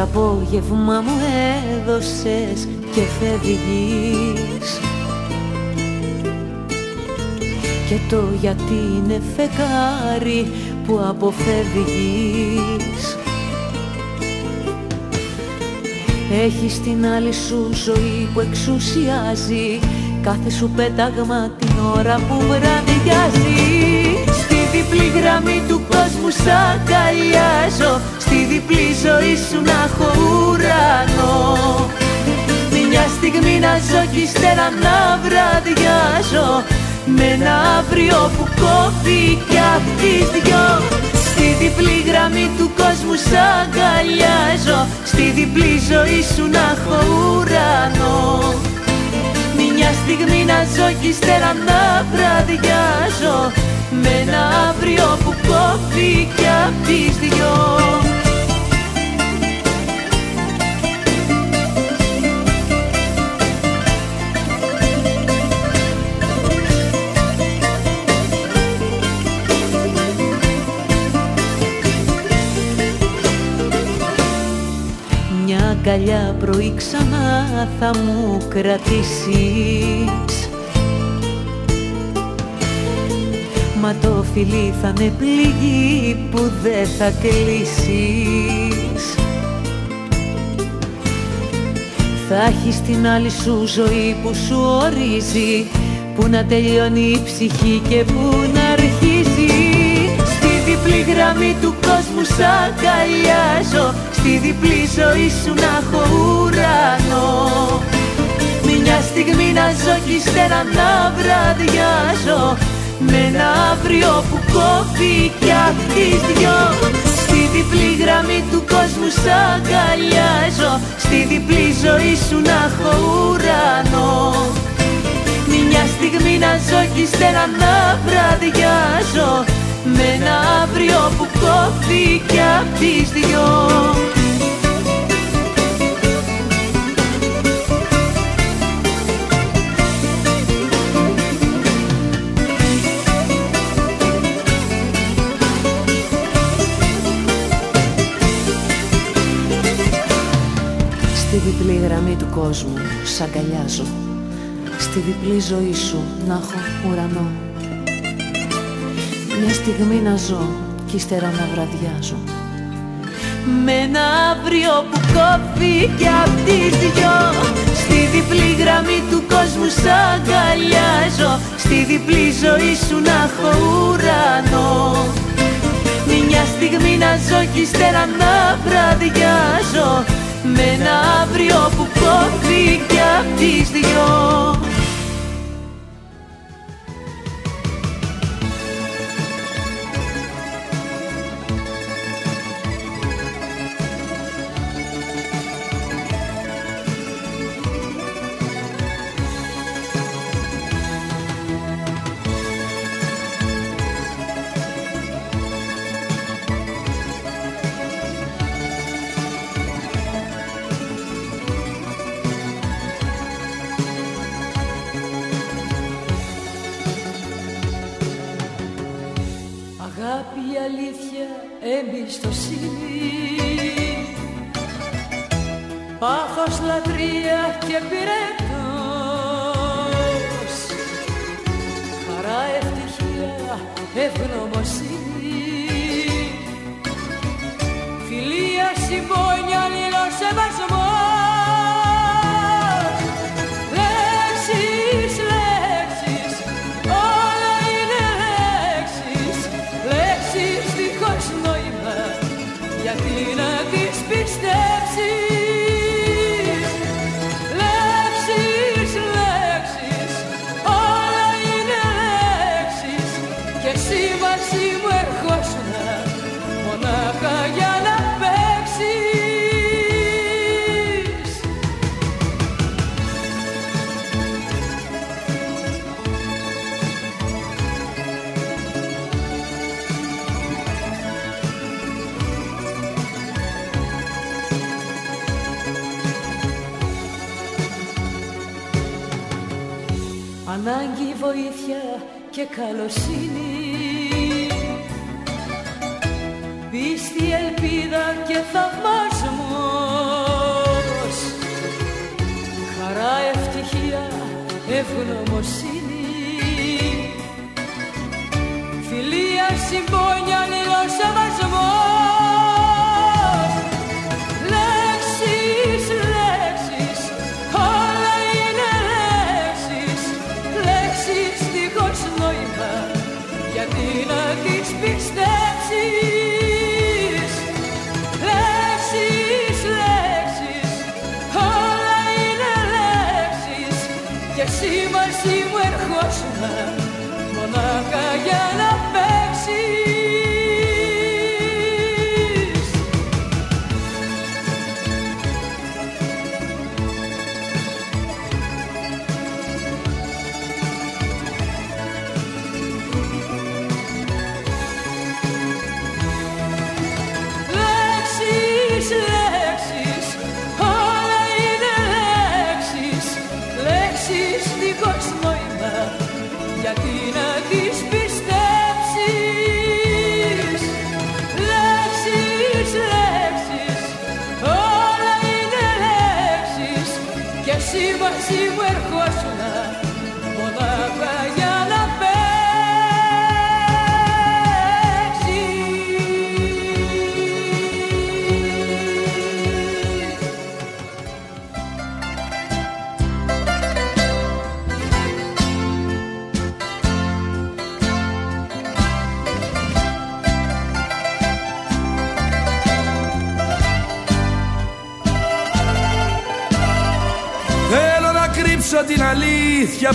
S9: Τ' απόγευμα μου έδωσες και φεύγεις. Και το γιατί είναι φεγγάρι που αποφεύγεις. Έχεις την άλλη σου ζωή που εξουσιάζει Κάθε σου πέταγμα την ώρα που βραδιάζει. Διπλή γραμμή του κόσμου σ' αγκαλιάζω Στη διπλή ζωή σου να έχω ουρανό. Μια στιγμή να ζω κι ύστερα να βραδιάζω. Με ένα αύριο που κόβει κι απ' τις δυο. Στη διπλή γραμμή του κόσμου σ' αγκαλιάζω. Στη διπλή ζωή σου να έχω ουρανό. Μια στιγμή να ζω κι ύστερα να βραδιάζω. Με ένα αύριο που κόβει κι απ' τις δυο αγκαλιά πρωί ξανά θα μου κρατήσεις. Μα το φιλί θα είναι πληγή που δεν θα κλείσεις. Θα έχεις την άλλη σου ζωή που σου ορίζει Που να τελειώνει η ψυχή και που να αρχίζει. Στη διπλή γραμμή του κόσμου σ' αγκαλιάζω Στη διπλή ζωή σου να έχω ουρανό. Μια στιγμή να ζω κι ύστερα να βραδιάζω. Με ένα αύριο που κόβει κι απ' τις δυο. Στη διπλή γραμμή του κόσμου σ' αγκαλιάζω. Στη διπλή ζωή σου να έχω ουρανό. Μια στιγμή να ζω κι ύστερα να βραδιάζω.
S3: Με ένα αύριο που κόφηκε απ' τις δυο.
S9: Στη διπλή γραμμή του κόσμου σ' αγκαλιάζω. Στη διπλή ζωή σου να έχω ουρανό. Μια στιγμή να ζω κι ύστερα να βραδιάζω.
S3: Με ένα αύριο που κόφηκε απ' τις δυο Στη διπλή γραμμή του κόσμου σ' αγκαλιάζω. Στη διπλή ζωή σου να έχω ουρανό. Μια στιγμή να ζω κι ύστερα να βραδιάζω. Με ένα αύριο που κόφηκε απ' τις δυο και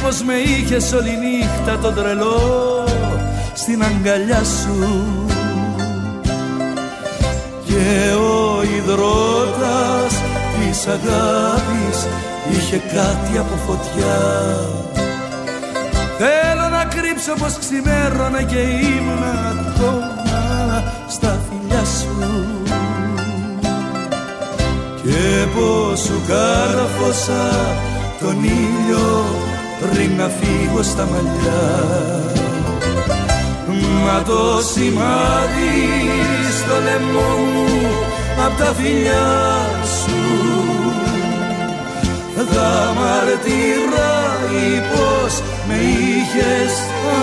S10: πως με είχες όλη νύχτα τον τρελό στην αγκαλιά σου. Και ο υδρότας της αγάπης είχε κάτι από φωτιά. Θέλω να κρύψω κρύψω πως ξημέρωνα και ήμουν ακόμα στα φιλιά σου. Και πως σου κάρφωσα τον ήλιο πριν να φύγω στα μαλλιά. Μα το σημάδι στο λαιμό μου απ' τα φιλιά σου. Θα μαρτυράει πως με είχες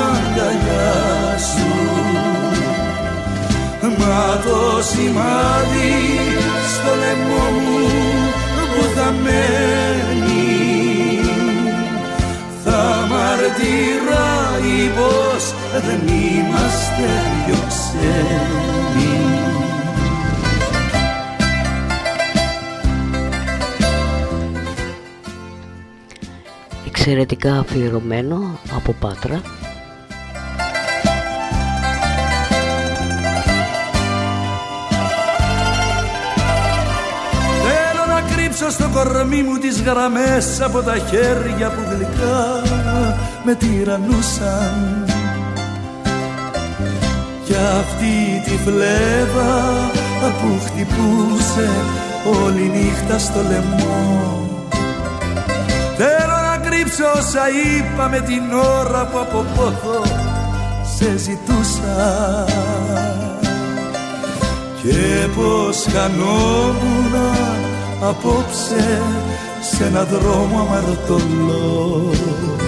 S10: αγκαλιά σου. Μα το σημάδι στο λαιμό μου που θα μένει θα μαρτυράει πως δεν είμαστε δυο ξένοι.
S5: Εξαιρετικά αφιερωμένο από Πάτρα.
S10: Κρύψω στο κορμί μου τις γραμμές από τα χέρια που γλυκά με τυραννούσαν. Κι αυτή τη φλέβα που χτυπούσε όλη νύχτα στο λαιμό. Θέλω να κρύψω όσα είπα με την ώρα που από πόθο σε ζητούσα. Και πως χανόμουνα απόψε σε ένα δρόμο αμαρτωλό. Μα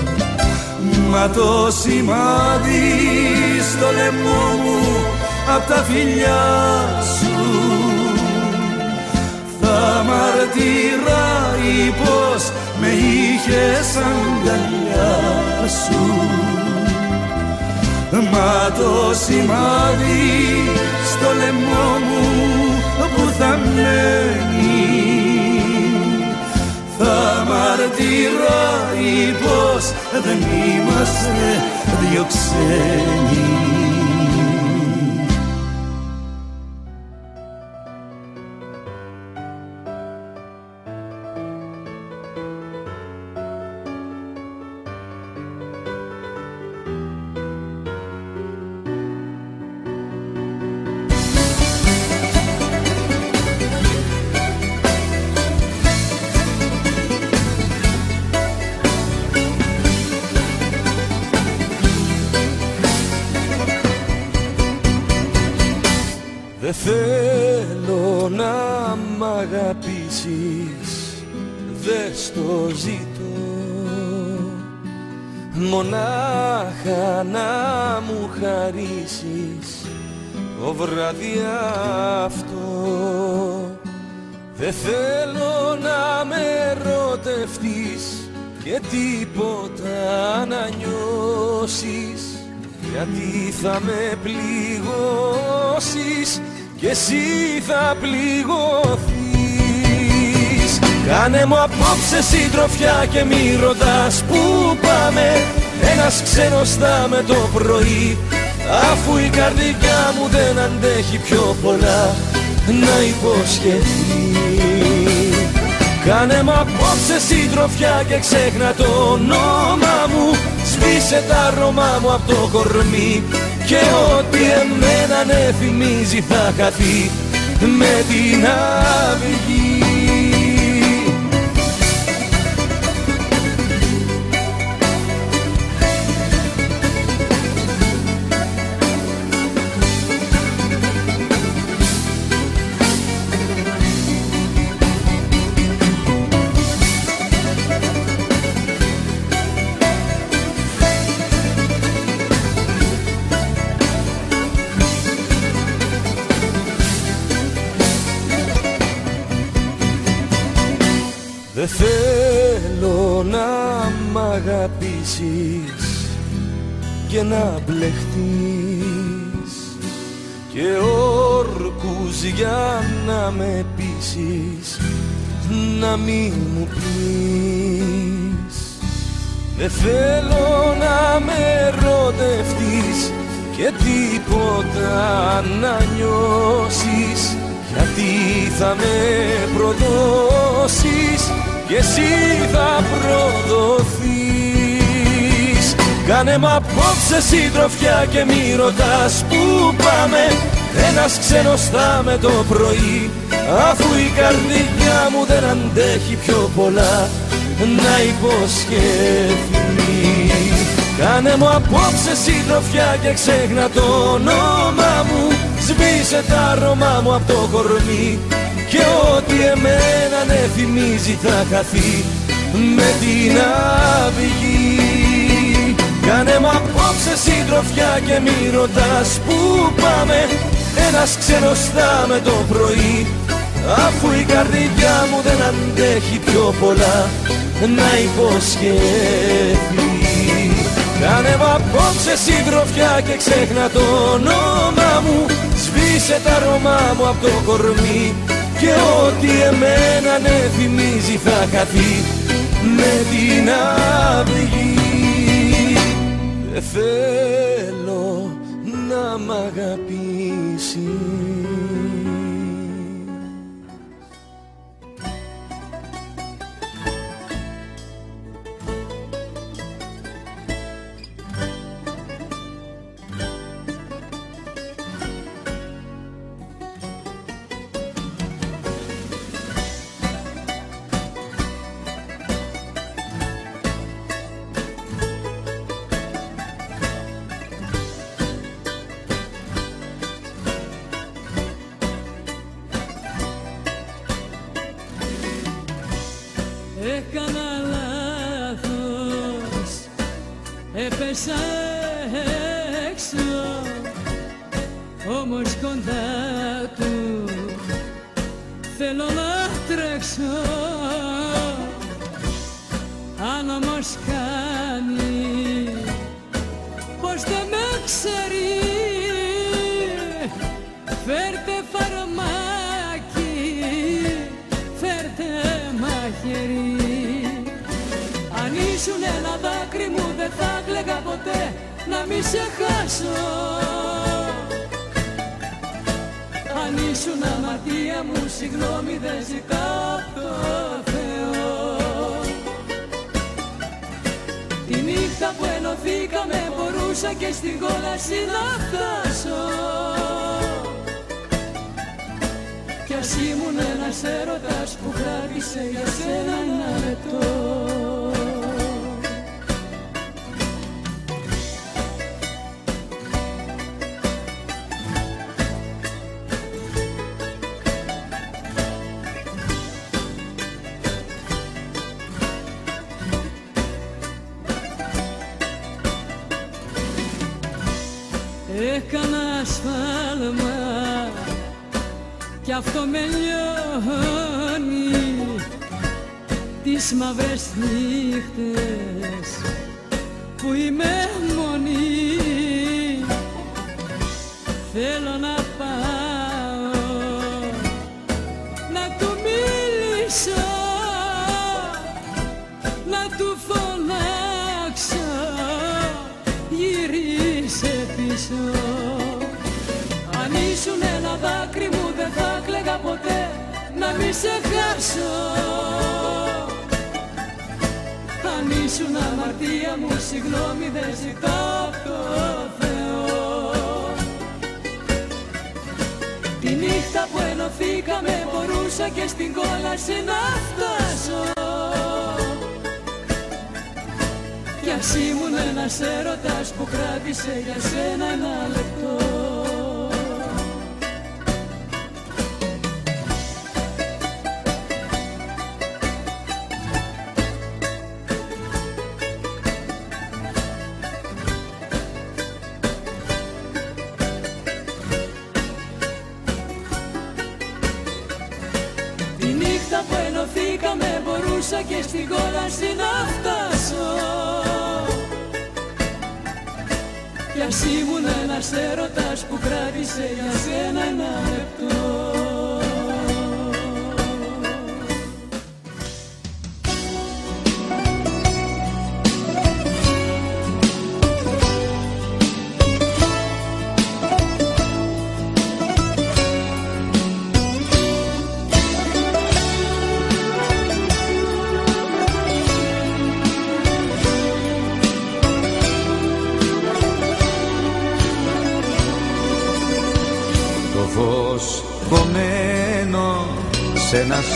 S10: το σημάδι στο λαιμό μου απ' τα φιλιά σου. Θα μαρτυράει πως με είχες αγκαλιά σου. Μα το σημάδι στο λαιμό μου που θα μένει θα μαρτυράει πως δεν είμαστε δυο ξένοι
S8: βράδυ αυτό. Δε θέλω να με ερωτευτείς Και τίποτα να νιώσεις γιατί θα με πληγώσεις και εσύ θα πληγωθείς. Κάνε μου απόψε συντροφιά και μη ρωτάς που πάμε. Ένας ξένος θα με το πρωί Αφού η καρδιά μου δεν αντέχει πιο πολλά Να υποσχεθεί. Κάνε μου απόψε συντροφιά και ξέχνα το όνομα μου. Σβήσε τα αρώμα μου από το κορμί Και ό,τι εμένα ναι θυμίζει θα χαθεί. Με την αυγή αγαπήσεις και να μπλεχτείς και όρκους για να με πείσεις να μην μου πεις. Δεν θέλω να με ερωτευτείς και τίποτα να νιώσεις γιατί θα με προδώσεις και εσύ θα προδοθείς
S3: Κάνε μ' απόψε συντροφιά και μη ρωτάς που πάμε. Ένας ξένος θα με το πρωί Αφού η καρδιά μου δεν αντέχει πιο πολλά. Να υποσχεθεί. Κάνε μου απόψε συντροφιά και ξέχνα το όνομά μου. Σβήσε τα αρώμα μου από το κορμί Και ό,τι εμένα ναι θυμίζει θα χαθεί. Με την αυγή Κάνε μου απόψε συντροφιά και μη ρωτάς που πάμε. Ένας ξένος θα με το πρωί Αφού η καρδιά μου δεν αντέχει πιο πολλά. Να υποσχεθεί. Κάνε μ' απόψε συντροφιά και ξέχνα το όνομα μου. Σβήσε τα αρώμα μου από το κορμί Και ό,τι εμένα ναι θυμίζει θα χαθεί. Με την αυγή. Δεν θέλω να μ' αγαπήσεις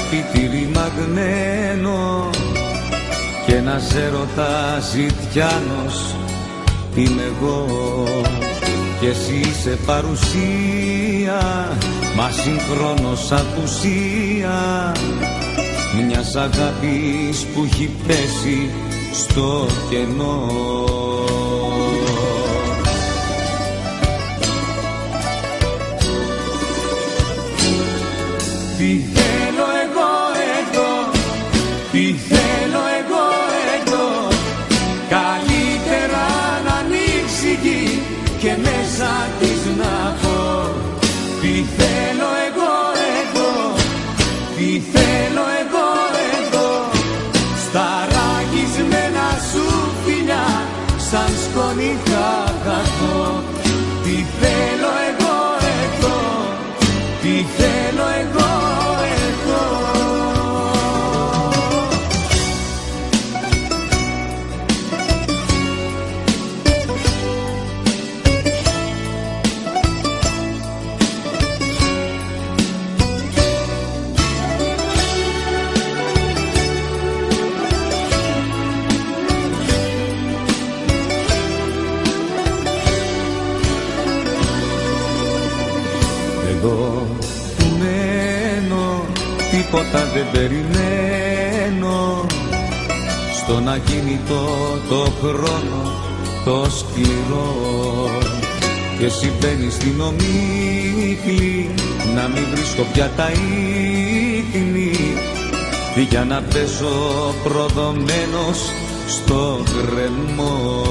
S7: σπίτι ρημαγμένο και ένα έρωτα ζητιάνος είμαι εγώ. Και εσύ είσαι παρουσία μα συγχρόνως απουσία. Μιας αγάπης που έχει πέσει στο κενό. Τι δεν περιμένω Στον ακίνητο το χρόνο το σκληρό. Και εσύ μπαίνεις στην ομίχλη να μην βρίσκω πια τα ίχνη. Για να πέσω προδομένος στο γκρεμό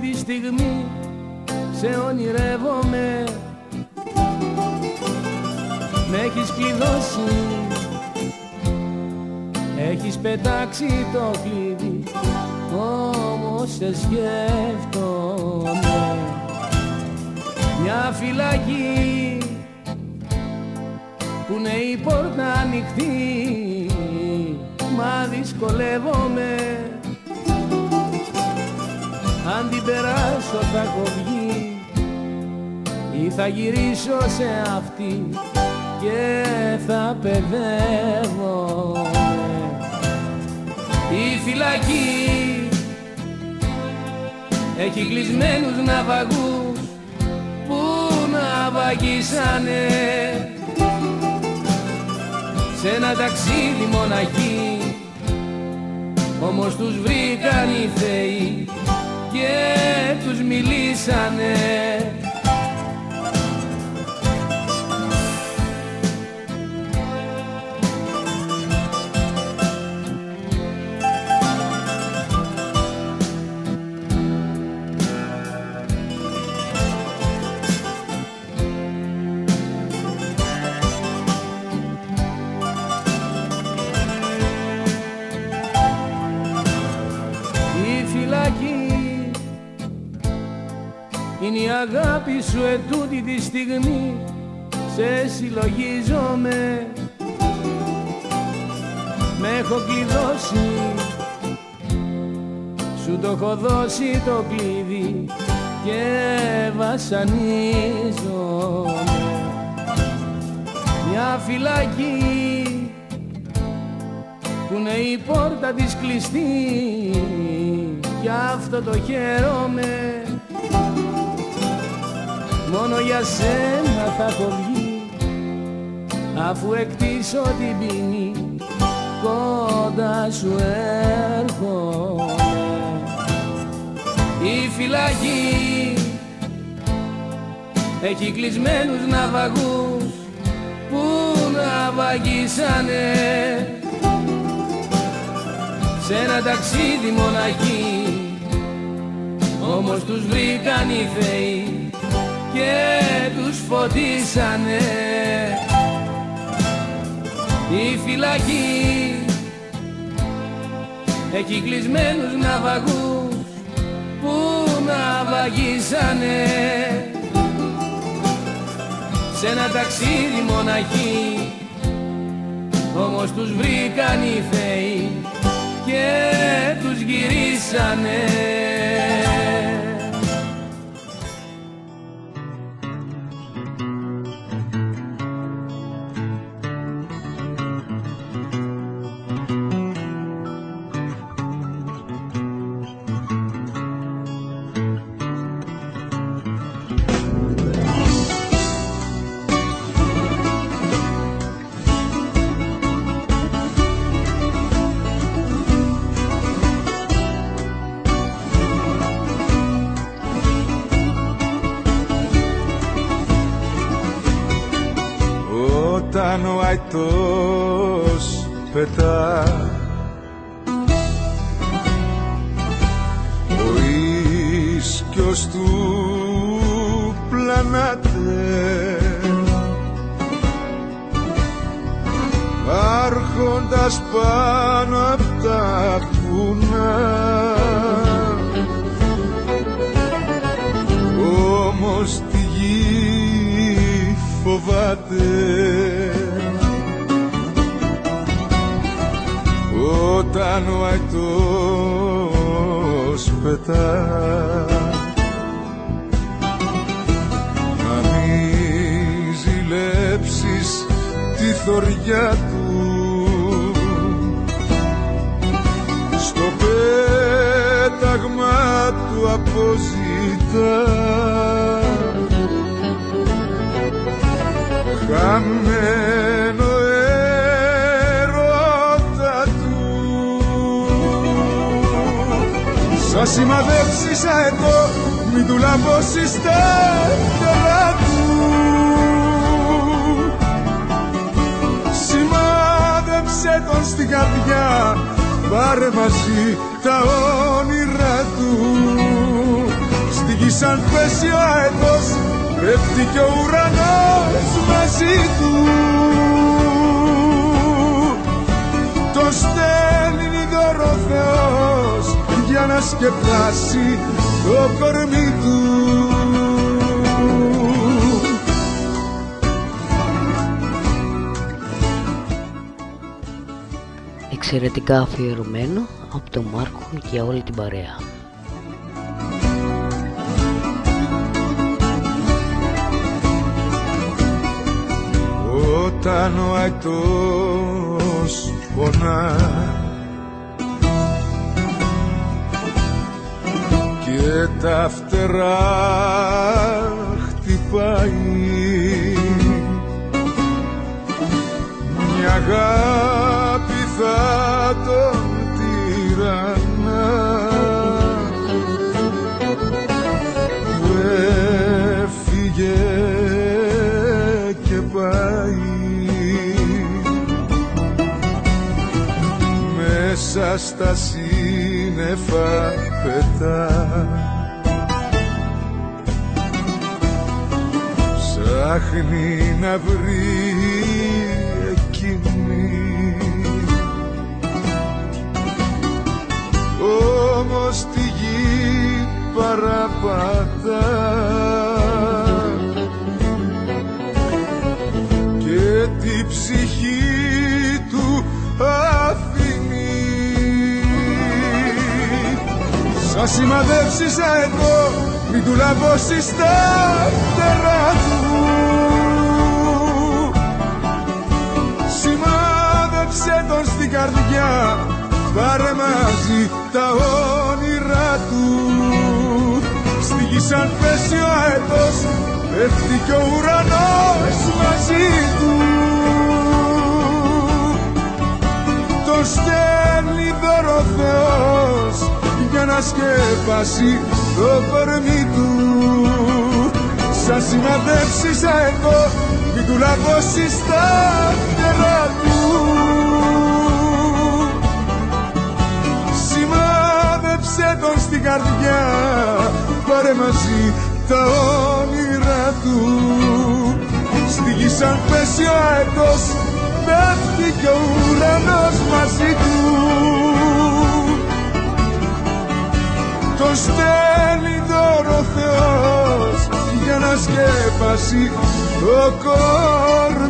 S11: τη στιγμή Σε ονειρεύομαι. Με έχεις κλειδώσει Έχεις πετάξει το κλειδί Όμως σε σκέφτομαι. Μια φυλακή που είναι η πόρτα ανοιχτή μα δυσκολεύομαι αν την περάσω θα έχω βγει ή θα γυρίσω σε αυτή και θα παιδεύομαι η φυλακή έχει κλεισμένους ναυαγούς που ναυαγίσανε σε ένα ταξίδι μοναχή όμως τους βρήκαν οι θεοί και τους μιλήσανε είναι η αγάπη σου ετούτη τη στιγμή σε συλλογίζομαι. Με έχω κλειδώσει σου το έχω δώσει το κλειδί και βασανίζομαι. Μια φυλακή που είναι η πόρτα της κλειστή γι' αυτό το χαίρομαι μόνο για σένα θα έχω βγει. Αφού εκτίσω την ποινή κοντά σου έρχομαι. Η φυλακή έχει κλεισμένους ναυαγούς που ναυαγίσανε σε ένα ταξίδι μοναχή όμως τους βρήκαν οι θεοί και τους φωτίσανε. Η φυλακή έχει κλεισμένους ναυαγούς που ναυαγίσανε σε ένα ταξίδι μοναχή όμως τους βρήκαν οι θεοί και τους γυρίσανε
S4: πέταγμα του αποζητά. Χαμένο Θα σημαδέψεις αετό μην του λαμπώσεις τα φτερά του. Σημάδεψε τον στην καρδιά πάρε μαζί τα όνειρά του Στη γη σαν πέσει ο αετός πέφτει και ο ουρανός μαζί του Το στέλνει δώρο Θεός για να σκεπάσει το κορμί του
S12: Εξαιρετικά αφιερωμένο από τον Μάρκο για όλη την παρέα.
S4: Όταν ο αϊτός πονά και τα φτερά χτυπάει. Μια αγάπη θα τον τυραννά. Που έφυγε μέσα στα σύννεφα πετά. Ψάχνει να βρει εκείνη. Όμως τη γη παραπατά Σα σημαδεύσεις εδώ μην του λαβώσεις τα φτερά του. Σημάδεψε τον στην καρδιά πάρε μαζί τα όνειρά του. Στη γη σαν πέσει ο αετός πέφτει κι ο ουρανός μαζί του. Τον στέλνει δώρο Θεός για να σκεπάσει το κορμί του. Σαν σημαδεύσεις αετό μην του λαβώσεις τα φτερά του. Σημάδεψε τον στην καρδιά πάρε μαζί τα όνειρά του. Στη γη σαν πέσει ο αετός πέφτει και ο ουρανός μαζί του Τον στέλνει δώρο Θεός για να σκέπασει το κόρμι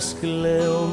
S12: κι ας κλαίω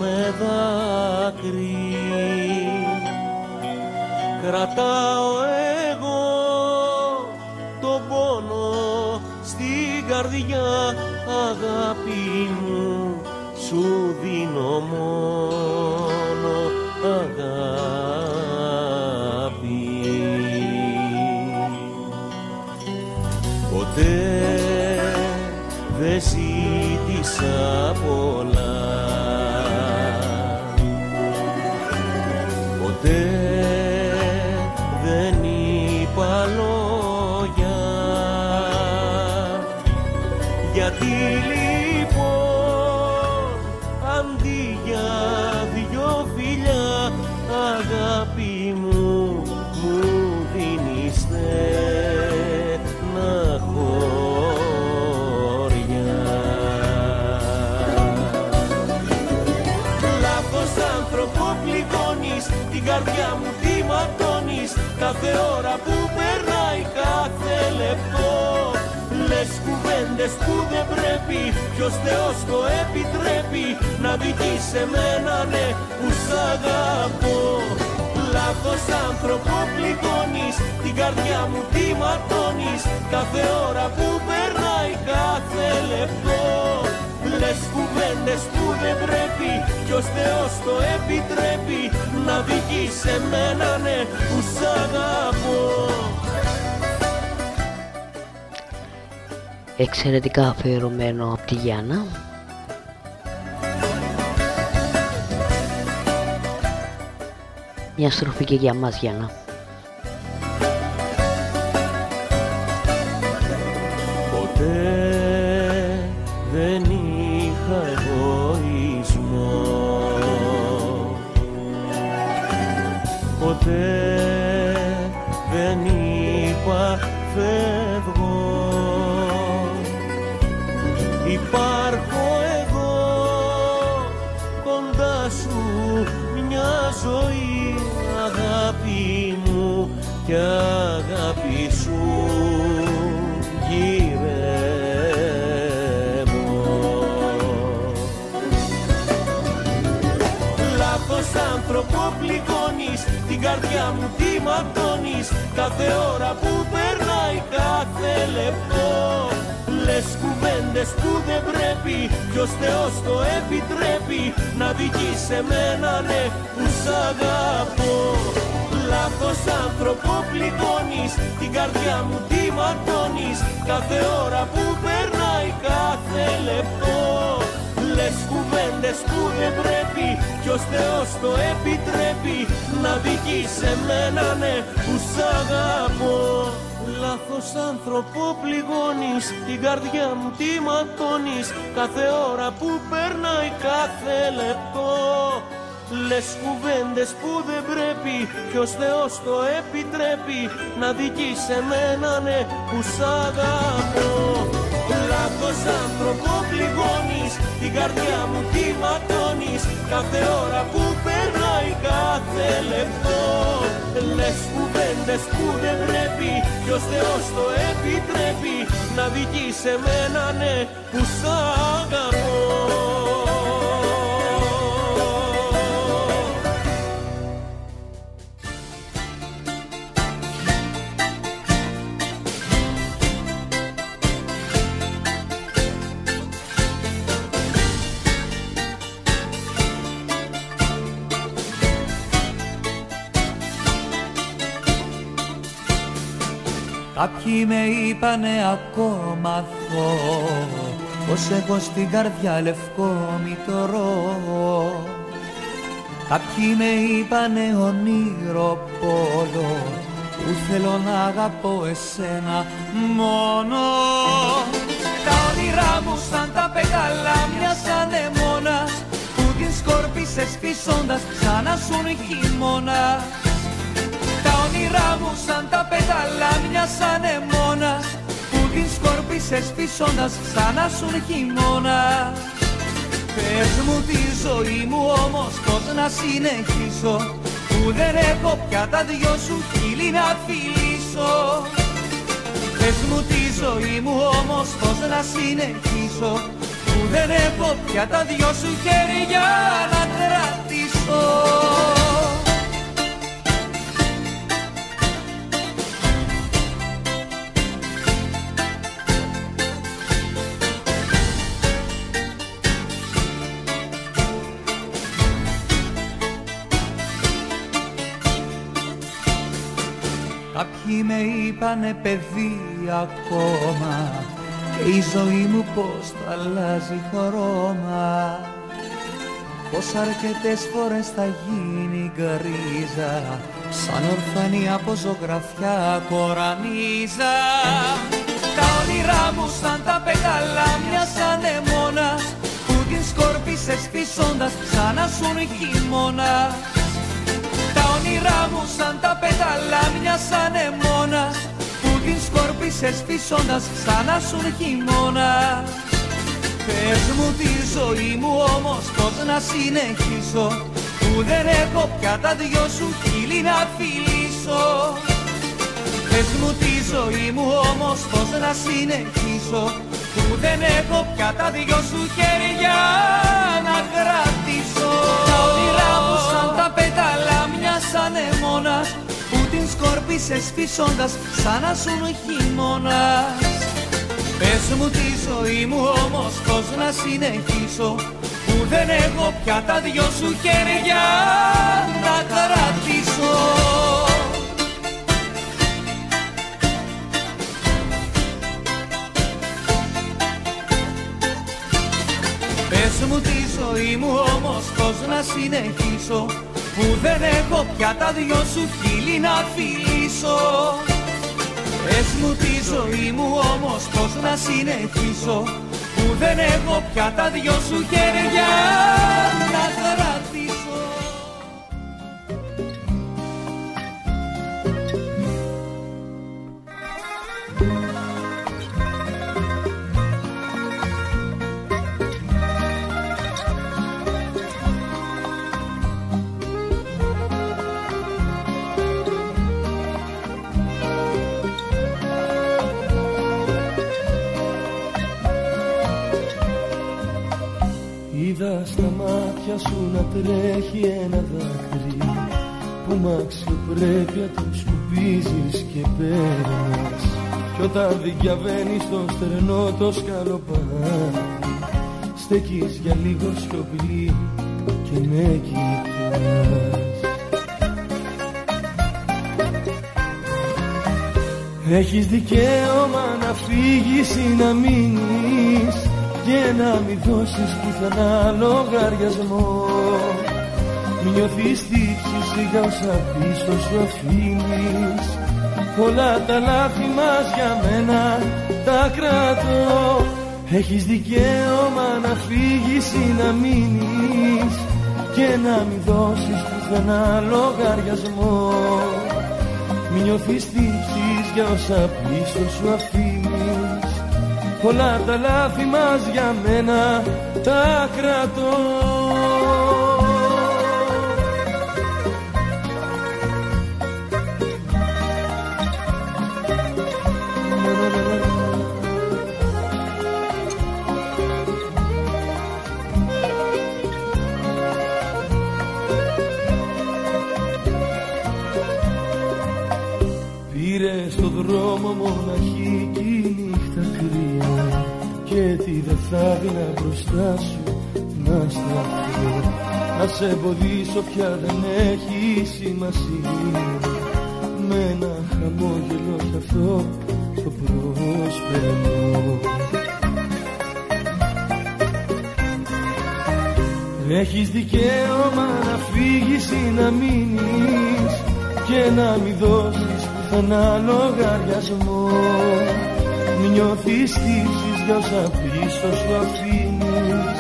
S12: κουβέντες που δεν πρέπει Ποιος Θεός το επιτρέπει. Να δικείς σε μένα ναι που σ' αγαπώ. Λάθος άνθρωπο πληγώνεις Την καρδιά μου τι ματώνεις Κάθε ώρα που περνάει κάθε λεπτό. Λες κουβέντες που δεν πρέπει Ποιος Θεός το επιτρέπει. Να βγει σε μένα ναι που σ' αγαπώ
S5: Εξαιρετικά αφιερωμένο από τη Γιάννα. Μια στροφή και για μας Γιάννα
S12: σε μένα ναι που σ' αγαπώ.
S7: Κάποιοι με είπανε ακόμα θώ Πως έχω στην καρδιά λευκό μητρό. Κάποιοι με είπανε ονείρο πόλο Που θέλω να αγαπώ εσένα μόνο. Τα όνειρά μου σαν τα πεταλάμια σαν μόνας Που την σκόρπισες φυσώντας σαν να σου χειμώνας. Όνειρά μου σαν τα πεταλάμια σαν εμώνα που την σκόρπισες φυσώντας σαν να σου χειμώνα. Πες μου τη ζωή μου όμως πως να συνεχίσω που δεν έχω πια τα δυο σου χείλη να φιλήσω. Πες μου τη ζωή μου όμως πως να συνεχίσω που δεν έχω πια τα δυο σου χέρια να κρατήσω Κάποιοι με είπανε παιδί ακόμα και η ζωή μου πως θα αλλάζει χρώμα. Πως αρκετές φορές θα γίνει γκρίζα σαν ορφανή από ζωγραφιά κορανίζα. Τα όνειρά μου σαν τα πεταλάμια σαν εμώνας που την σκόρπισες φυσώντας σαν να σου χειμώνας όνειρά μου σαν τα πεταλάμια σαν εμώνα που την σκόρπισες φυσώντας σαν να σου χειμώνα Πες μου τη ζωή μου όμως πως να συνεχίσω. Που δεν έχω πια τα δυο σου χείλη να φιλήσω. Πες μου τη ζωή μου όμως πως να συνεχίσω. Που δεν έχω πια τα δυο σου χέρια να κρατήσω σαν εμώνας που την σκόρπισες φυσώντας σαν να σου χειμώνας. Πες μου τη ζωή μου όμως πως να συνεχίσω που δεν έχω πια τα δυο σου χέρια να κρατήσω. Πες μου τη ζωή μου όμως πως να συνεχίσω Που δεν έχω πια τα δυο σου χείλη να φιλήσω Πες μου τη ζωή μου όμως πως να συνεχίσω Που δεν έχω πια τα δυο σου χέρια
S8: Είδα στα μάτια σου να τρέχει ένα δάκρυ που μ' αξιοπρέπεια το σκουπίζεις και παίρνεις. Κι όταν διαβαίνεις το στερνό το σκαλοπάτι στέκεις για λίγο σιωπηλή και με κοιτάς. Έχεις δικαίωμα να φύγεις ή να μείνεις και να μην δώσεις πουθενά λογαριασμό. Μη νιώθεις τύψη σιγά όσα πίσω σου αφήνεις. Όλα τα λάθη μας για μένα τα κρατώ. Έχεις δικαίωμα να φύγεις ή να μείνεις. Και να μην δώσεις πουθενά λογαριασμό. Μην νιώθεις τύψεις για όσα πίσω σου αφήνεις Όλα τα λάθη μας για μένα τα κρατώ δρόμο μοναχή κι η νύχτα κρύα. Και τι δεν θα δίνα μπροστά σου να σταθώ να σε εμποδίσω πια δεν έχει σημασία. Με ένα χαμόγελο κι αυτό το προσπερνώ Έχεις δικαίωμα να φύγεις ή να μείνεις και να μην δώσεις ένα λογαριασμό. Μην νιώθεις τύψεις για όσα πίσω σου αφήνεις.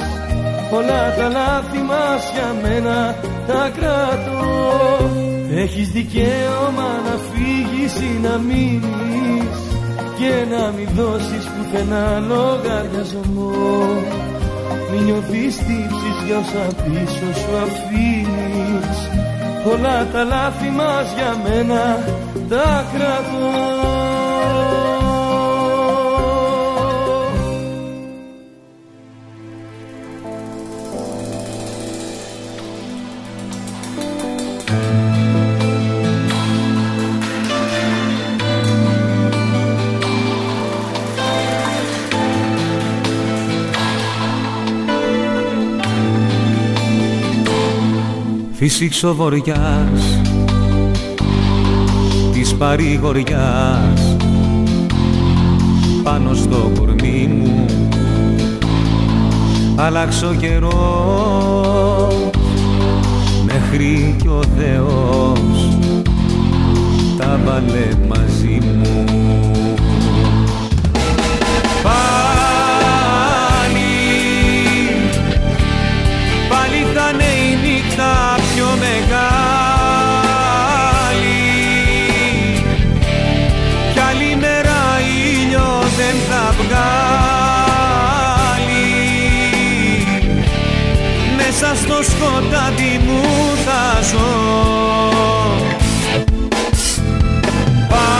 S8: Όλα τα λάθη μας για μένα τα κρατώ. Έχεις δικαίωμα να φύγεις ή να μείνεις Και να μην δώσεις πουθενά λογαριασμό. Μην νιώθεις τύψεις για όσα πίσω σου αφήνεις. Όλα τα λάθη μας για μένα τα κρατώ.
S7: Φύσηξο βοριάς της παρηγοριάς. Πάνω στο κορμί μου αλλάξω καιρός. Μέχρι κι ο Θεός τα βάλε σκοτάδι μου θα ζω. Πάλι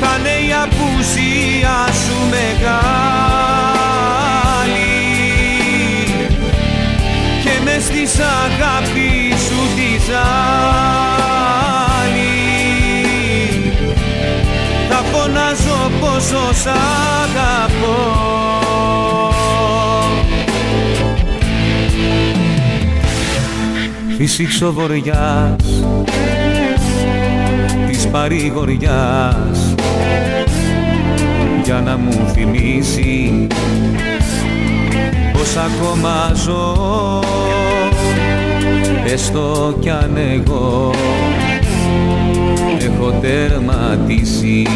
S7: θα είναι η απουσία σου μεγάλη. Και μες στη αγάπη σου τη ζάλη. Θα φωνάζω πόσο σ' αγαπώ φύσηξο βοριάς της παρηγοριάς για να μου θυμίσει πως ακόμα ζω έστω κι αν εγώ έχω τερματίσει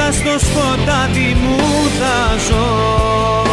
S7: μέσα στο σκοτάδι μου θα ζω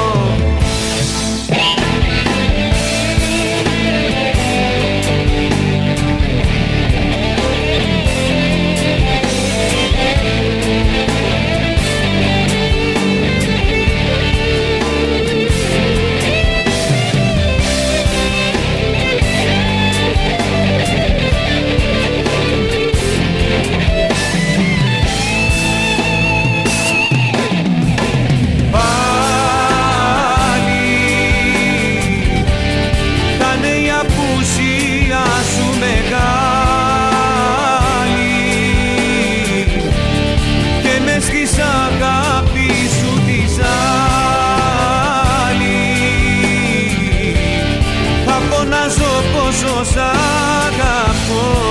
S3: όσο σ' αγαπώ.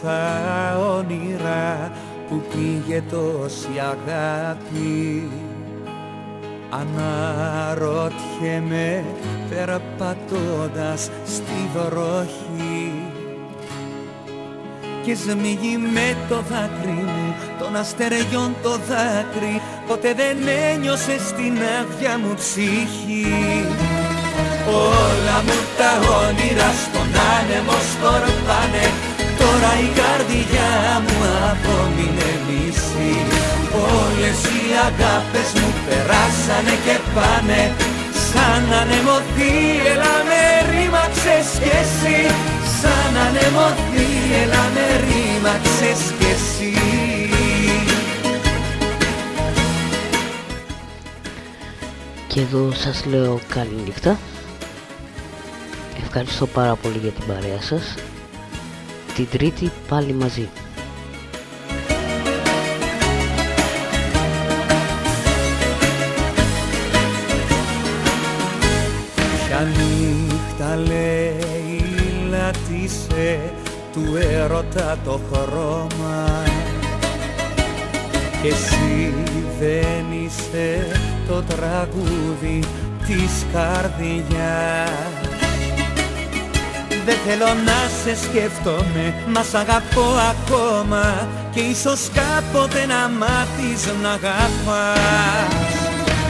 S14: στα
S7: όνειρα που πήγε τόση αγάπη. Αναρωτιέμαι περπατώντας στη βροχή. Και σμίγει με το δάκρυ μου των αστεριών το δάκρυ. Ποτέ δεν ένιωσε στην άδεια μου ψυχή. Όλα μου τα όνειρα στον άνεμο σκορπάνε. Τώρα η καρδιά μου απόμεινε μισή Όλες οι αγάπες μου περάσανε και πάνε Σαν ανεμωθεί έλα με ρήμαξες Σαν ανεμωθεί έλα με ρήμαξες εσύ
S5: Και εδώ σας λέω καλή νύχτα. Ευχαριστώ πάρα πολύ για την παρέα σας. Την τρίτη πάλι μαζί.
S7: Ποια νύχτα λέει λατήσε του έρωτα το χρώμα. Και εσύ δεν είσαι το τραγούδι της καρδιάς δεν θέλω να σε σκέφτομαι, μας σ' αγαπώ ακόμα Και ίσως κάποτε να μάθεις να αγαπάς.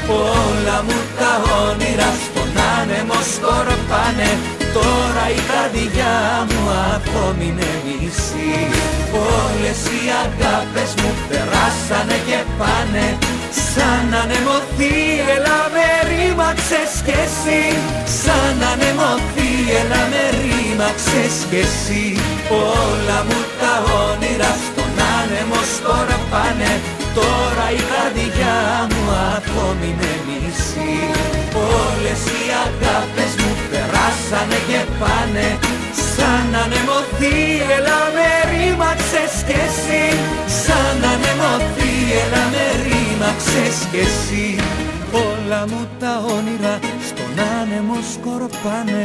S7: Όλα μου τα όνειρα στον άνεμο σκορπάνε Τώρα η καρδιά μου ακόμη είναι μισή Όλες οι αγάπες μου περάσανε και πάνε Σαν ανεμωθεί έλα με ρήμαξες κι εσύ. Σαν ανεμωθεί έλα με ρήμαξες κι εσύ. Όλα μου τα όνειρα στον άνεμο σκορπάνε Τώρα η καρδιά μου ακόμη είναι μισή Όλες οι αγάπες μου περάσανε και πάνε. Σαν ανεμωθεί έλα με ρήμαξες κι εσύ. Σαν ανεμωθεί έλα με ρήμαξες κι εσύ. Όλα μου τα όνειρα στον άνεμο σκορπάνε.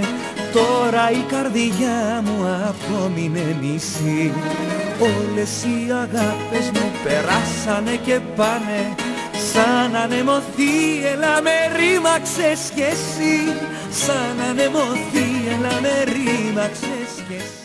S7: Τώρα η καρδιά μου ακόμη είναι μισή. Όλες οι αγάπες μου περάσανε και πάνε. Σαν ανεμωθεί έλα με ρήμαξες κι εσύ. Σαν ανεμωθεί έλα με ρήμαξες κι εσύ